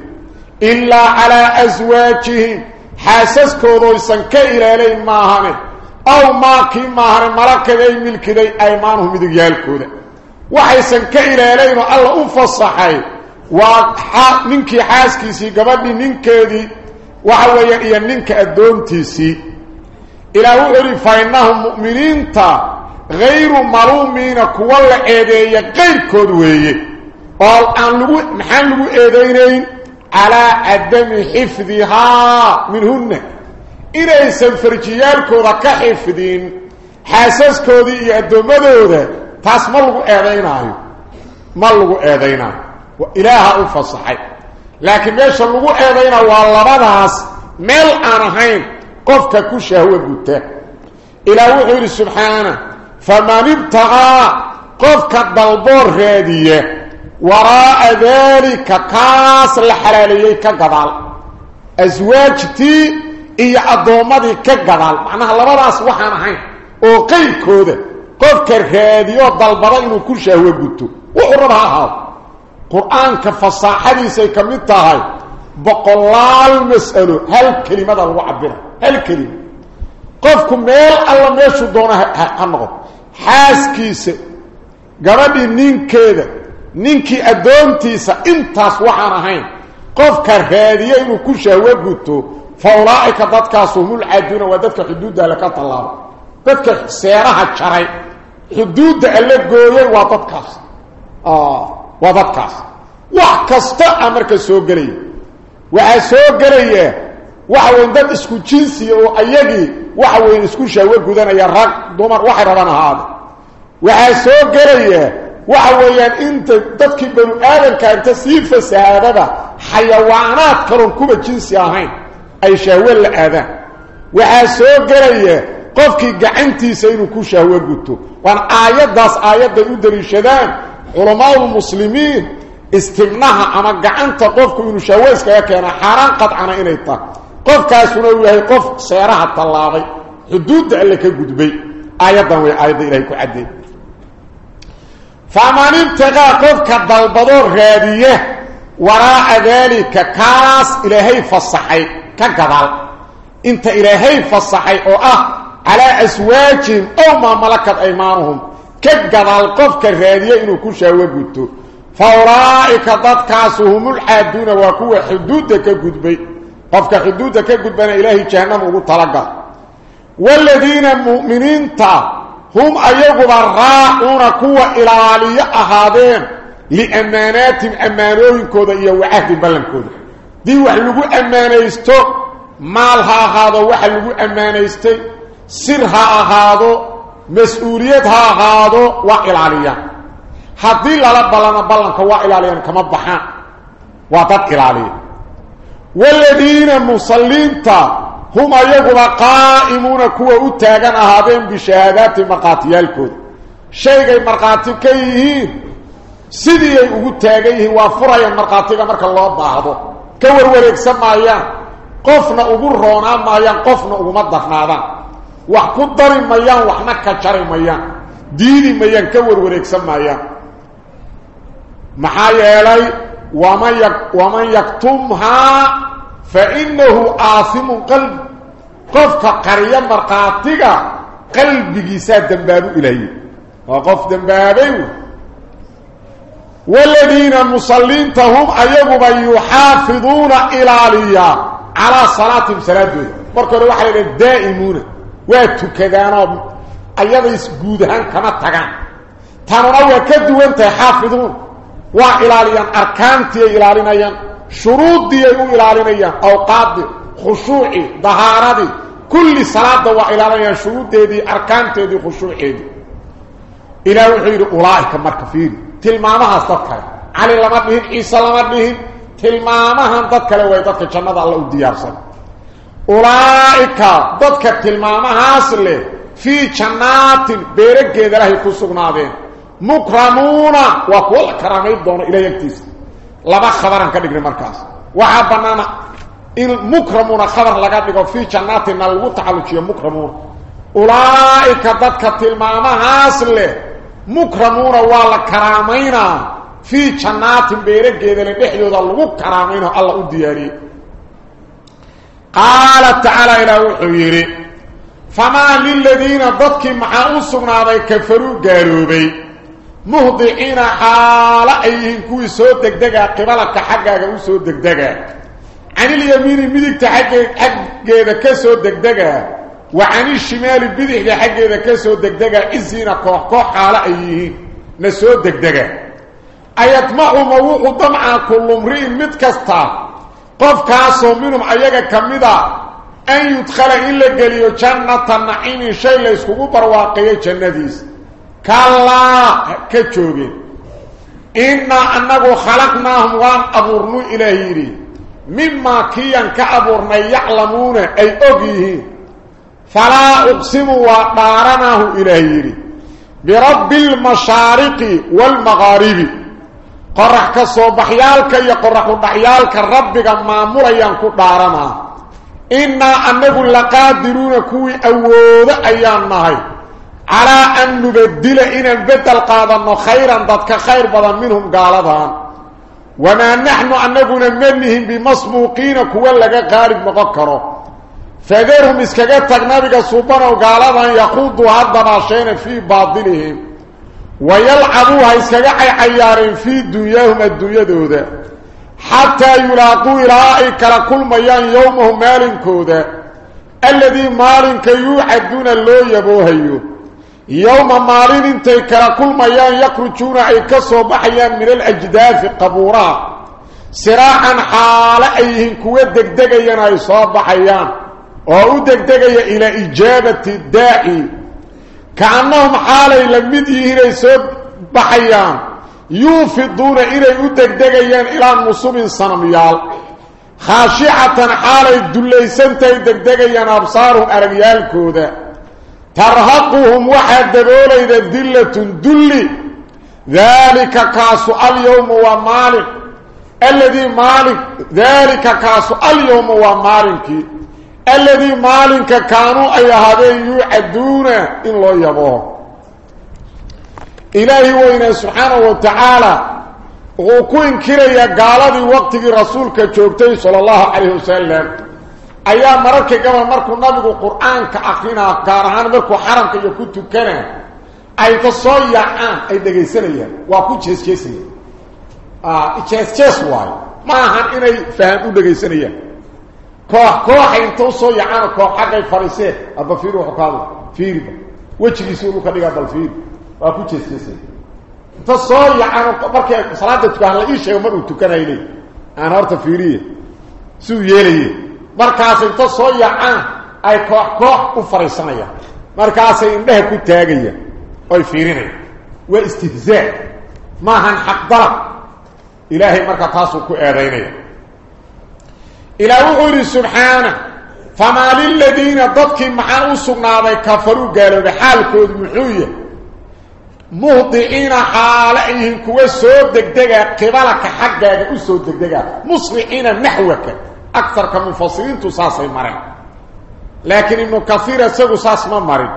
ilaa calaa aswaajihim xaasaskoodoysan ka ilaalayn maahane aw maakii maahane malakaday milkiday aymaanuhu midigyaalkooda waxaysan ka ilaalaynoo alla u fasaxay waa ninkii xaaskiisii gabadhii ninkeedii waxa weeyaan iyo ninka addoontiisii ilaa wuxuu ihi fa innahum mu'miniinta غير ملومين كولا ايديه غير كود ويه قال ان لو محن لو ايدينين على عدم حفظها منهن. سنفرجيال كودا كحفظين. حاسس كودي يدومدودا تاس ما لو ايدينايو ما لو ايدينا وإله الفصحي لكن لو ايدينا واللبداس ميل aan ahayn qofka ku shahwa guta ila wuxuu subhanahu فمن ابتغى قفك الدلبور رادية وراء ذلك كاس الحلالية كقبال. أزواجتي إيا أدومدي كقبال. معناها لبداس وحانا هين وقيل كودة. قفك الرادية الدلبور إنه كل شهوة قلتو وحربها هذا قرآن كفصاحة سيكمتها هاي. بقلال مسألة هل كلمة الوعبرة هل qofku meel alla meeshu doona ha noqdo xaaskiisa gabadhii ninkeeda ninkii addoontiisa intaas waxaan ahayn qofka raadiya inuu ku shahwo guto fa dadkaas humul caaduna waa dadka xuduudda alle ka tallaaba dadka seeraha jaray xuduudda alle gooyay waa dadkaas. Waa dadkaas. Wax kasta a marka soo gelaya waxaa soo gelaya waxa weyn dad isku jinsiya oo ayagii waxa weyn isku shaawo gudanaya rag dumar waxay rabaan ahaade. Waxaa soo gelaya وحويان انت دتك بنو آدم كانت سي فسادها حيوانات كلهم كوب جنسي اهين اي شاول الاذان وحا سو غري قفكي غعنتي سينو كو شاوه غتو وان ايات داس ايات دو دريشدان علماء المسلمين استمناها اما غعنت قفكو انو شاويس كيا كان حران قد أنا اني طق قفكا سنو هي قف سيرها طلابي حدود اللي كغدبي ايات دو ايات إلى كو عدي فمن انتقى قفك الضوضور غادية وراء ذلك كاس إلى إلهي فالصحي كالقبال إنت إلهي فالصحي أو آه على أسواجهم أو ما ملكت أيمانهم. كالقبال قفك الغادية انو كوشا وقدتو فورائك ضد كاسهم الحادون وكو حدودك قدبي. قفك حدودك قدبنا إلهي جهنم وقلت لك. والذين مؤمنين تا هم ايغوا راعون قوه إلى عليا احادين لامانات امانوهم كود يا وعهد بلنكود دي واحد لو أمانيستو مالها هذا واحد لو أمانيستي سرها هذا مسؤوليتها هذا وقل عليا حدي لا بلنا بلنك وقل عليا كما بحان وتذكر عليه والذين مصلين تا waa ilaaliyaan kama baxaan waa dad ilaaliya waaladiina musalliinta hum ayaguba qaa'imuuna kuwa u taagan ahaadeen bishahaadaati markhaatiyaalkooda shaygay markhaati ka yihiin sidii ay ugu taagan yihiin waa furayaan markhaatiga marka loo baahdo ka warwareegsan maayaan qofna ugu roonaan maayaan qofna uguma فإنه آثم قلب. قفك قرية مرقاتك. قلب جيسا دنباب إليه. وقف دنبابه والذين المصلين تهم أيهم من يحافظون إلى علي على صلاة صلاة مركوا الوحيد الدائمون واتو كذانهم أيضا يسجودهم كما تقام تنروا كدوا أنت يحافظون وإلى علي أركانتي إلى علينا شروط دي يلالينيا أوقات خشوعي ظهارتي كل صلاة دو إلى الله شروط دي أركان دي خشوعي دي. إلى وحير أولئك مكفين تلمامها صدق علي لما به عيسى لما به تلمامها ضدك لو ضدك جنة الله وديار سن أولئك ضدك تلمامها اصل في جنات بيرك جدره في سكنابه مكرمون وكل كرامي دون إلى يكتسب لبا خبران كدغري مركاس وحا بنانا المكرمون خبر لغا دغو في جنات نلوت على شيء مكرمون اولئك ذكرت المعما حاصل مكرمون ولا كرامينا في جنات بيره جيدل دخيودا لو كرامينا الله ودياري قال تعالى إلى وحيري فما للذين ضقوا معا اسغنا كفروا غاروبي مهضعين حال ايهم كوي سو دغدغا قبلك حقاغا سو دغدغا عن اليمين ميدك حق حقيده كسو دغدغا وعن الشمال بدح حق اذا كسو دغدغا اسينا كوخ كوخ حاله ايهين نسو دغدغا أيطمع موح طمع كل امرئ متكستا. قف كاسو منهم ايغا كميدا. أن يدخل إلا غليو جنة النعيم شيء لا اسكو برواقيه جنديس كلا كجوغي إنا أنه خلقناهم وان أبورنو إلهيري مما كيان كأبورنا يعلمون أي أغيهين فلا أقسم وطارناه إلهيري برب المشارق والمغارب. قرح كصوبحيالك يقرح بحيالك ربك ماموريان كدارنا. إنا أنه لقادرون كوي أود أيام نهي على أن نبدل إن نبدل قادنا خيرا ضدك خير بضا منهم قالبها. وما نحن أنه نمنهم بمصموقين كوي لغا قارب مقكره فذرهم اسكغت نبيك سبحانه وقالوا يقودوا هذا شيء في باطلهم. ويلعبوا اسكغا عيارين في دنياهم الدنيا دوده. حتى يلاقوا إلائك لكل ميان يومهم مالين كوده. الذي مالين يوعدون اللو يبوهيو. يوم مالين انتي كلا كل ميان يكرجون أي كسو بحيان من الاجداف قبورا. سراعا حال أيهن كوية دك دك ينا يصاب بحيا وهو دك دك ي إلى إجابة الدائي كأنهم حالي لمد يهن يصاب بحيا يوفدون إلى يدك دك ين إلى المصوب صنميال. خاشعة حالي دليسنتي دك دك ين أبصارهم أرميال كودا ترهقهم وحد دولة دلة دل ذلك كاس اليوم ومالك. الذي مالك ذلك كاس اليوم ومالك. الذي مالك كانوا أي هذا يعدون إلا يبوه. إلهي وإن سبحانه وتعالى وكوين كريا قال ذي وقت رسولك صلى الله عليه وسلم. Ayaa mararka gabal markuu nabigu qur-aanka akrinaa gaar ahaan markuu xaramka iyo ku tukana ay ka soo yaacaan ay dhegaysanayaan waa ku jeesjeesayaan jees-jees waayo ma ahan inay faham u dhegaysanayaan koox kooxay inta usoo yacaano koox xaggay fadhiiseen adba fiiri wuxuu ka hadla fiiriba wejigiisi ulu ka dhigaa bal fiiri waa ku jeesjeesaya inta soo yacaano markay salaada tukaan la ii sheego mar uu tukanay leey aan horta fiiriye si uu yeelaye markaas inta soo yacaan ay koox koox u fariisanayaan markaasay indhaha ku taagayaan oy fiirinayaan waa istihzaa maahan xaq dalab ilaahay markaa taasuu ku eedaynaya ilaa wuxuu yidhi subxaana famaa liladiina dadkii maxaa u sugnaaday kafaruu gaaloobay xaalkoodu muxuu yahay muhdiciina xaalo ayyihiin kuwa soo degdegaa qibalaka xaggaaga u soo degdegaa musriciina naxwaka أكثر كمفاصلين تساس المرين لكن إنه كثير سيغو ساس ما مرين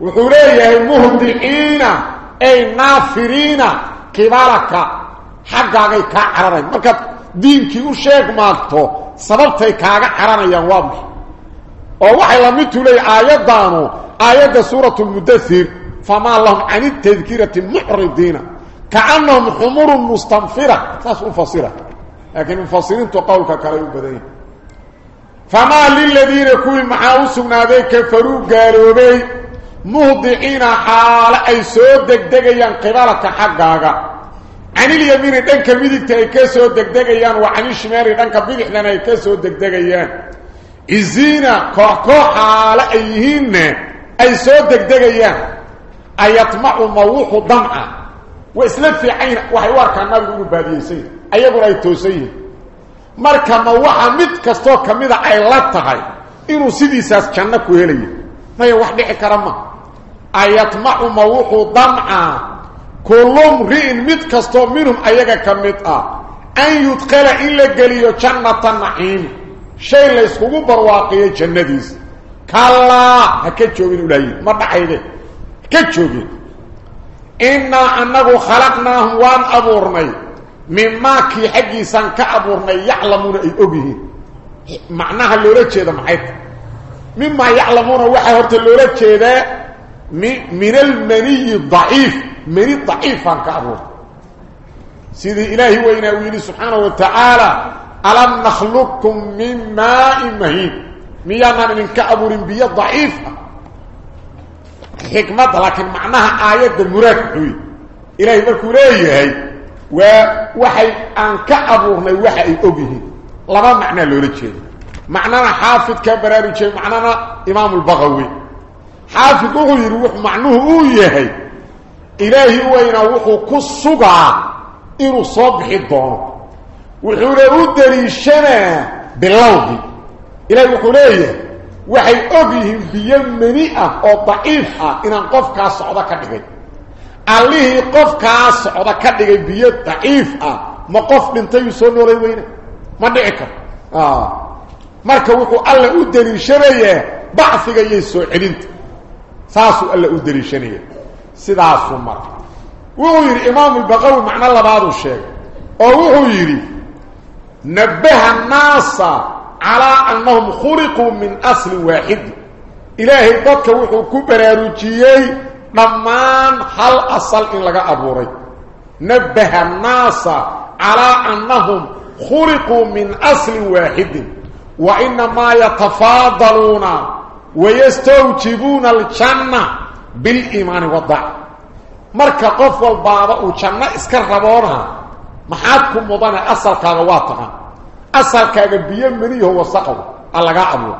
وحوليه المهدئين أي نافرينا كبارك حقا غي كعرانين مركة دين كي أشيك مالكتو سببتي كاقا عرانين وامح. ووحي لميتو لي آيات دانو آيات سورة المدثر فما اللهم عني التذكيرة محردين كأنهم حمور مستنفرة. ساس مفاصلة لكن المفسرين تقولك كلام بدين. فما للذين كل محاوسون هذه كفروا قالوبي مهضعين حال أي سودك دقيان قبالك حقاك عن اليمين دنك بيدك تأكي سودك دقيان وعن الشمال دنك بيدك نأكي سودك دقيان إزينا كوحكو حال أيهن أي سودك دقيان أي يطمع موحو دمع وإسلب في عين وحيوار كان نبي قلوب هذه سيئة damca ayaguna ay toosan yihiin marka ma waxa mid kastoo ka mida ay la tahay inuu sidiisaas janno ku helayo maya wax dhici kara ma ayatmacu ma wuxuu damcaa kullu mri'in mid kastoo minhum ayaga ka mid ah an yudkala in la geliyo jannata naciimi shay la yskugu barwaaqiyo jannadiisa kallaa ha ka joogin ulaayi ma dhacayde ka joogin innaa annagu khalaqnaahum waan abuurnay مما كي حقي سان كعبورنا يعلمون أي اوغيه معناها لولا جيده محيط مما يعلمون وحي هورتا لولا جيده من المني الضعيف مني الضعيف عن كعبور سيدي إلهي وينا ويلي سبحانه وتعالى ألم نخلقكم من ماء مهين. مياما من كعبور بيه ضعيف. حكمة لكن معناها آيات المراكب إلى بكوليه هاي ووحي أن كأبوه من وحي أبيه لما معنى لرجل معنى حافظ كبرى رجل معنى إمام البغوي حافظ أغير وح معنوه أغيه إلهي وين وحك السبع إنه صبح الضعن وحول أدري الشنى باللوضي إلهي وحولي وحي أبيه بيمنئة أو ضعيفة إن أنقفك الصعودة كبيرة allihii qofkaa socdo ka dhigay biyo daciif ah ma qof dhintayuu soo noolay weyna ma dhici karo marka wuxuu alla u daliishanayaa bacfiga iyo soo celinta saasuu alla u daliishanaya sidaasuu marka wuxuu yidhi imaamu lbaqawi macno labaaduu sheegay oo wuxuu yidhi nabbaha annaasa calaa annahum khuliquu min aslin waaxidi ilaahay dadka wuxuu ku baraarujiyey ممان حل أصل إن لغا أبوري نبه الناس على أنهم خرقوا من أصل واحد وإنما يتفاضلون ويستوجبون الجنة بالإيمان والدع مرك قف والبابا وجنة اسكربونها محاتكم مضانا أصل كارواتها أصل كاربية مريه وسقه اللغا أبوري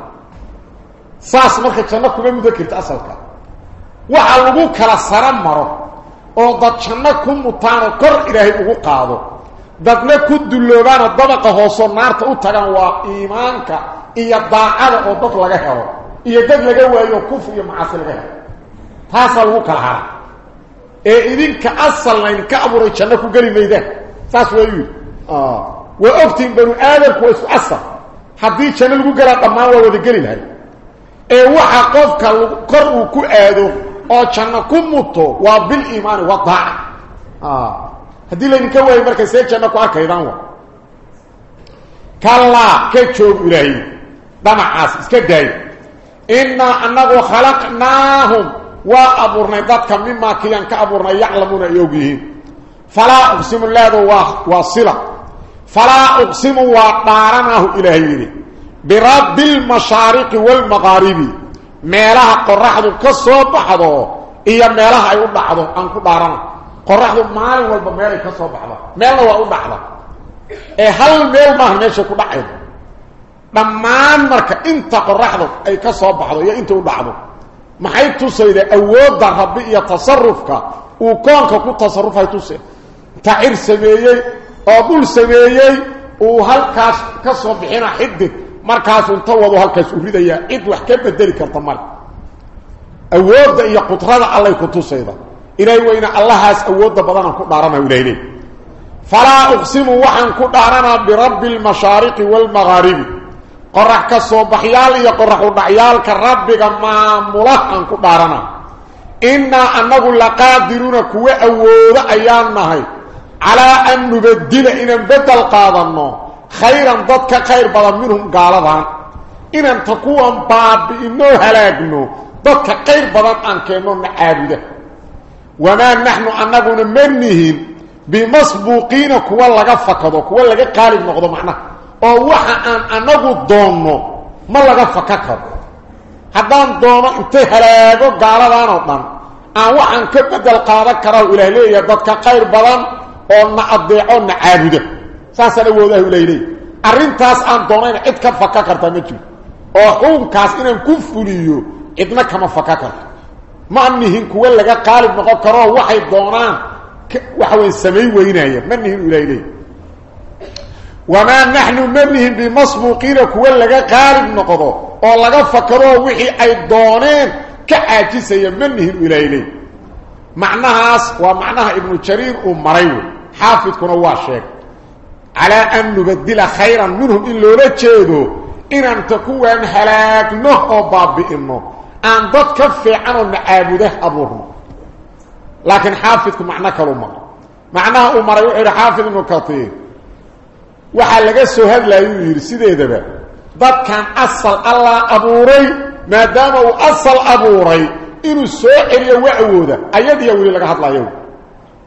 ساس مرك جنة كم يمذكرت أصل waxa lagu kala saro maro oo dad janno ku mutaanoo kor ilaahay ugu qaado dadna ku dulloobaanoo dabaqa hoosoo naarta u tagaan waa iimaanka iyo daacada oo dad laga helo iyo dad laga waayo kufr iyo macaasi laga helo taasaa lagu kala hara ee idinka asalna idinka abuuray janno ku geli maydaan saas waa yidhi waa ogtiin banu aadamku waa isku asal haddii janno lagu galaa dhammaan waa wada geli lahay ee waxa qofka kor uu ku aado أو جنكم متو وبالايمان وضع آه هذيل ان كان وهي مركز جنك اكيدان وا كلا كجوب الهي دمع اس كداي ان انغ خلقناهم وابرنا ذاتك مما كان كابرنا يعلمون يوبيه فلا اقسم الله واصلا فلا اقسم وطارنه الهي برب المشارق والمغارب meelaha qoraxdu ka soo baxdo iyo meelaha ay u dhacdo aan ku dhaarana qoraxdu maalin walba meelay ka soo baxdo meelna waa u dhacda ee hal meel maaha meeshay ku dhacaydo dhammaan marka inta qoraxdu ay ka soo baxdo iyo inta u dhacdo maxay tusayda awoodda rabbi iyo tasarufka uu koonka ku tasarufay tuse tacir sameeyey oo dhul sameeyey uu halkaas ka soo bixina xidig markaasuu inta wado halkaas u ridayaa cid wax ka bedeli karta male awoodda iyo qudrada allay ku tusayda ilaahay weyna allahaas awoodda badanaan ku dhaarana ilahley falaa uqsimu waxaan ku dhaaranaa birabbi almashaariqi waalmaqaaribi qorax ka soo baxyaal iyo qorax u dhacyaalka rabbiga maamula aan ku dhaarana innaa annagu laqaadiruuna kuwa awoodo ayaan nahay calaa an nubadila inaan bedel qaadanno خيرا ضدك خير بدا منهم قالبان إن أن تقوان باب إنو هلاقنو. ضدك خير بدا أنكينو نعابده. وما نحن أنبون منهين بمسبوقين كوان لغا فكدو كوان لغا قالب نغضو معنى أو وحا أن أنبو دونو ما لغا فككدو هدان دونو انتي هلاقو قالبانو دان aan waxan ka bedel qaadan karo ilaahay iyo dadka qeyr badan oo ma saasaan awoodaha ilaah leeyahy arrintaas aan doonayna cid ka faka karta ma jiro oo xukunkaas inaan ku fuliyo cidna kama faka karto ma nihin kuwa laga qaalib noqon karoo waxay doonaan waxa way samay weynaya ma nihin ilaah leeyahy wamaa naxnu ma nihin bimasbuuqiina kuwa laga qaalib noqdo oo laga fakadoo wixii ay dooneen ka caajisaya ma nihin ilayley macnahaas waa macnaha ibnu jariir uu maray xaafidkuna waa sheegay على أن نبدل خيرا منهم إلا لكيدو إن أن تكون هلاك نهو باب بإمه أن تتكفي عن عابده أبوهم. لكن حافظكم معنى كلمة. معنى أمر يحير حافظ النكاطير وحال لقصه هذا لا يوهر سيدة بك كان أصل الله أبو ري ما دامه أصل أبوري. إنه سوء إليه وعوده. أيدي يولي لك حطل يوم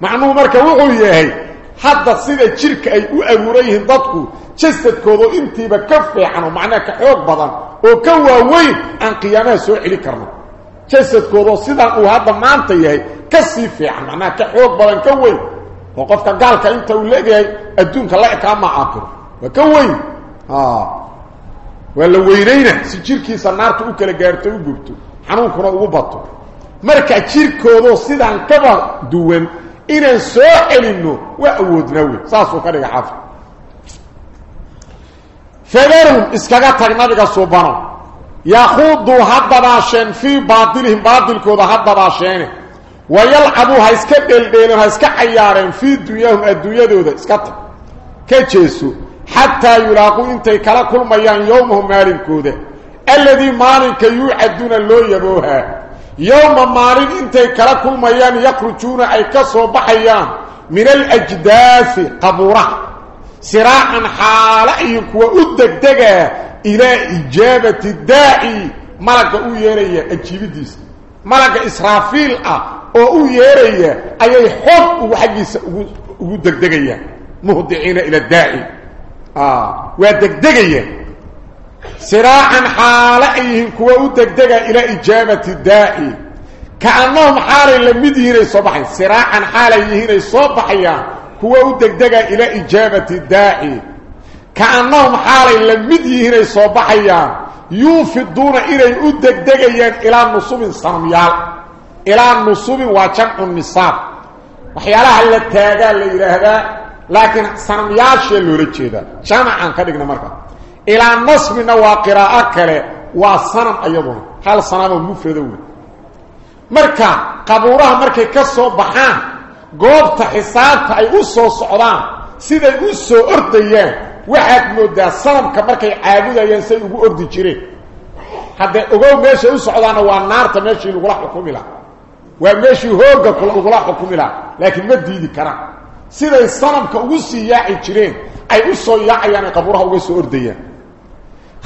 معنى أمرك وعوه يهي hadda sida jirka ay u abuuran yihiin dadku jasadkoodo intiiba ka fiican oo macnaha ka xoog badan oo ka waaweyn aan qiyaamaha soo celi karno jasadkoodoo sidaan uu hadda maanta yahay ka sii fiican macnaha ka xoog badan ka weyn oo qofka gaalka inta uu leeyahay adduunka la ekaama aakiro waa ka weyn waa la weynayna si jirkiisa naarta u kala gaarto u gubto xanuunkuna ugu bato marka jirkoodoo sidaan kaba duwan celinno waa awoodnaa wey saasuu ka dhiga xaafid fadarhum iskaga tag nabiga suubano yakuuduu ha dabaasheen fii baatilihim baatilkooda ha dabaasheene wayalcabuu ha iska dheeldheeleen ha iska cayaareen fii dunyaahum adduunyadooda iska tag ka jeeso xataa yulaaquu intay kala kulmayaan yowmahum maalinkooda alladii maalinka yuucaduuna loo yaboohaa يوم ما مارين انتي كلا كل ميان يخرجون اي كسو بحيان من الأجداث قبره سراعا حالئك وأدك دقا إلى إجابة الدائي ملك أو يريا أجيب ديس ملك إسرافيل آه أو يريا اي اي حب وحجيس ودك دقا مهدعين إلى الدائي آه ودك دقا سراعا حالئهم كوى ودقدقا إلى إجابة الدائي. كأنهم حالي لم يدهيني صباحي سراعا حالئهيني صباحي كوى ودقدقا إلى إجابة الدائي. كأنهم حالي لم يدهيني صباحي يوفدون إلي ودقدقا إلى النصوب الصاميال إلى النصوب واجمع النصاب. وحيالها اللي تاقال لكن صاميال شئ اللي رجي ذا جمعا كدقنا مركب. إلى نصب نوا قراءة كره وسنن ايضه هل صنع مو فيدو مركا قبورها مركا كسو بخان غوبت حسابها أي وسو سودان سيده أي وسو اردييه واحد مودا سنن كمركي عابدايان سي أو أردي جيري حد اوغو ميش اي سودان وا نارته ميش لو لا. حكوميلا وا ميش هوغا كلو لا. حكوميلا لكن ما ديدي كرا سيده سنن كا اوغو سيياي جيرين أي وسو ياعيان يعني قبورها اوغو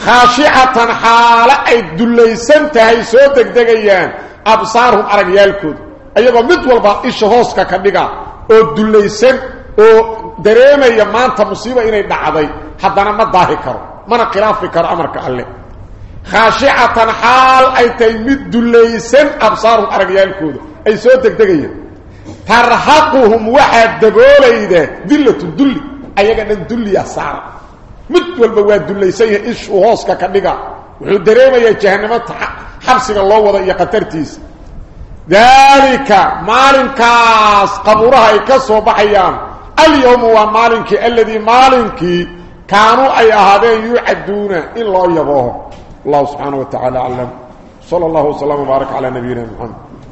khaashicatan xaalo ay dullaysan tahay soo degdegayaan absaarhum aragyaalkooda ayagoo mid walba isha hooska ka dhiga oo dullaysan oo dareemaya maanta musiiba inay dhacday haddana ma daahi karo mana khilaafi karo amarka alle khaashicatan xaal ay tahay mid dullaysan absaarhum aragyaalkooda ay soo degdegayaan tarhaquhum waxaa daboolayda dillatu dulli ayaga dhan dulliya saara mid walba waa dullaysan yahay ishuu hooska ka dhiga wuxuu dareemayaa jahanamo xabsiga loo wada iyo khatartiisa daalika maalinkaas qabuuraha ay ka soo baxayaan alyawmu waa maalinkii alladii maalinkii kaanuu ay ahaadeen yuucaduuna in loo yabooho allahu subxaana wa tacala aclam sala allahu wasalam wbaarak calaa nabiyina maxamed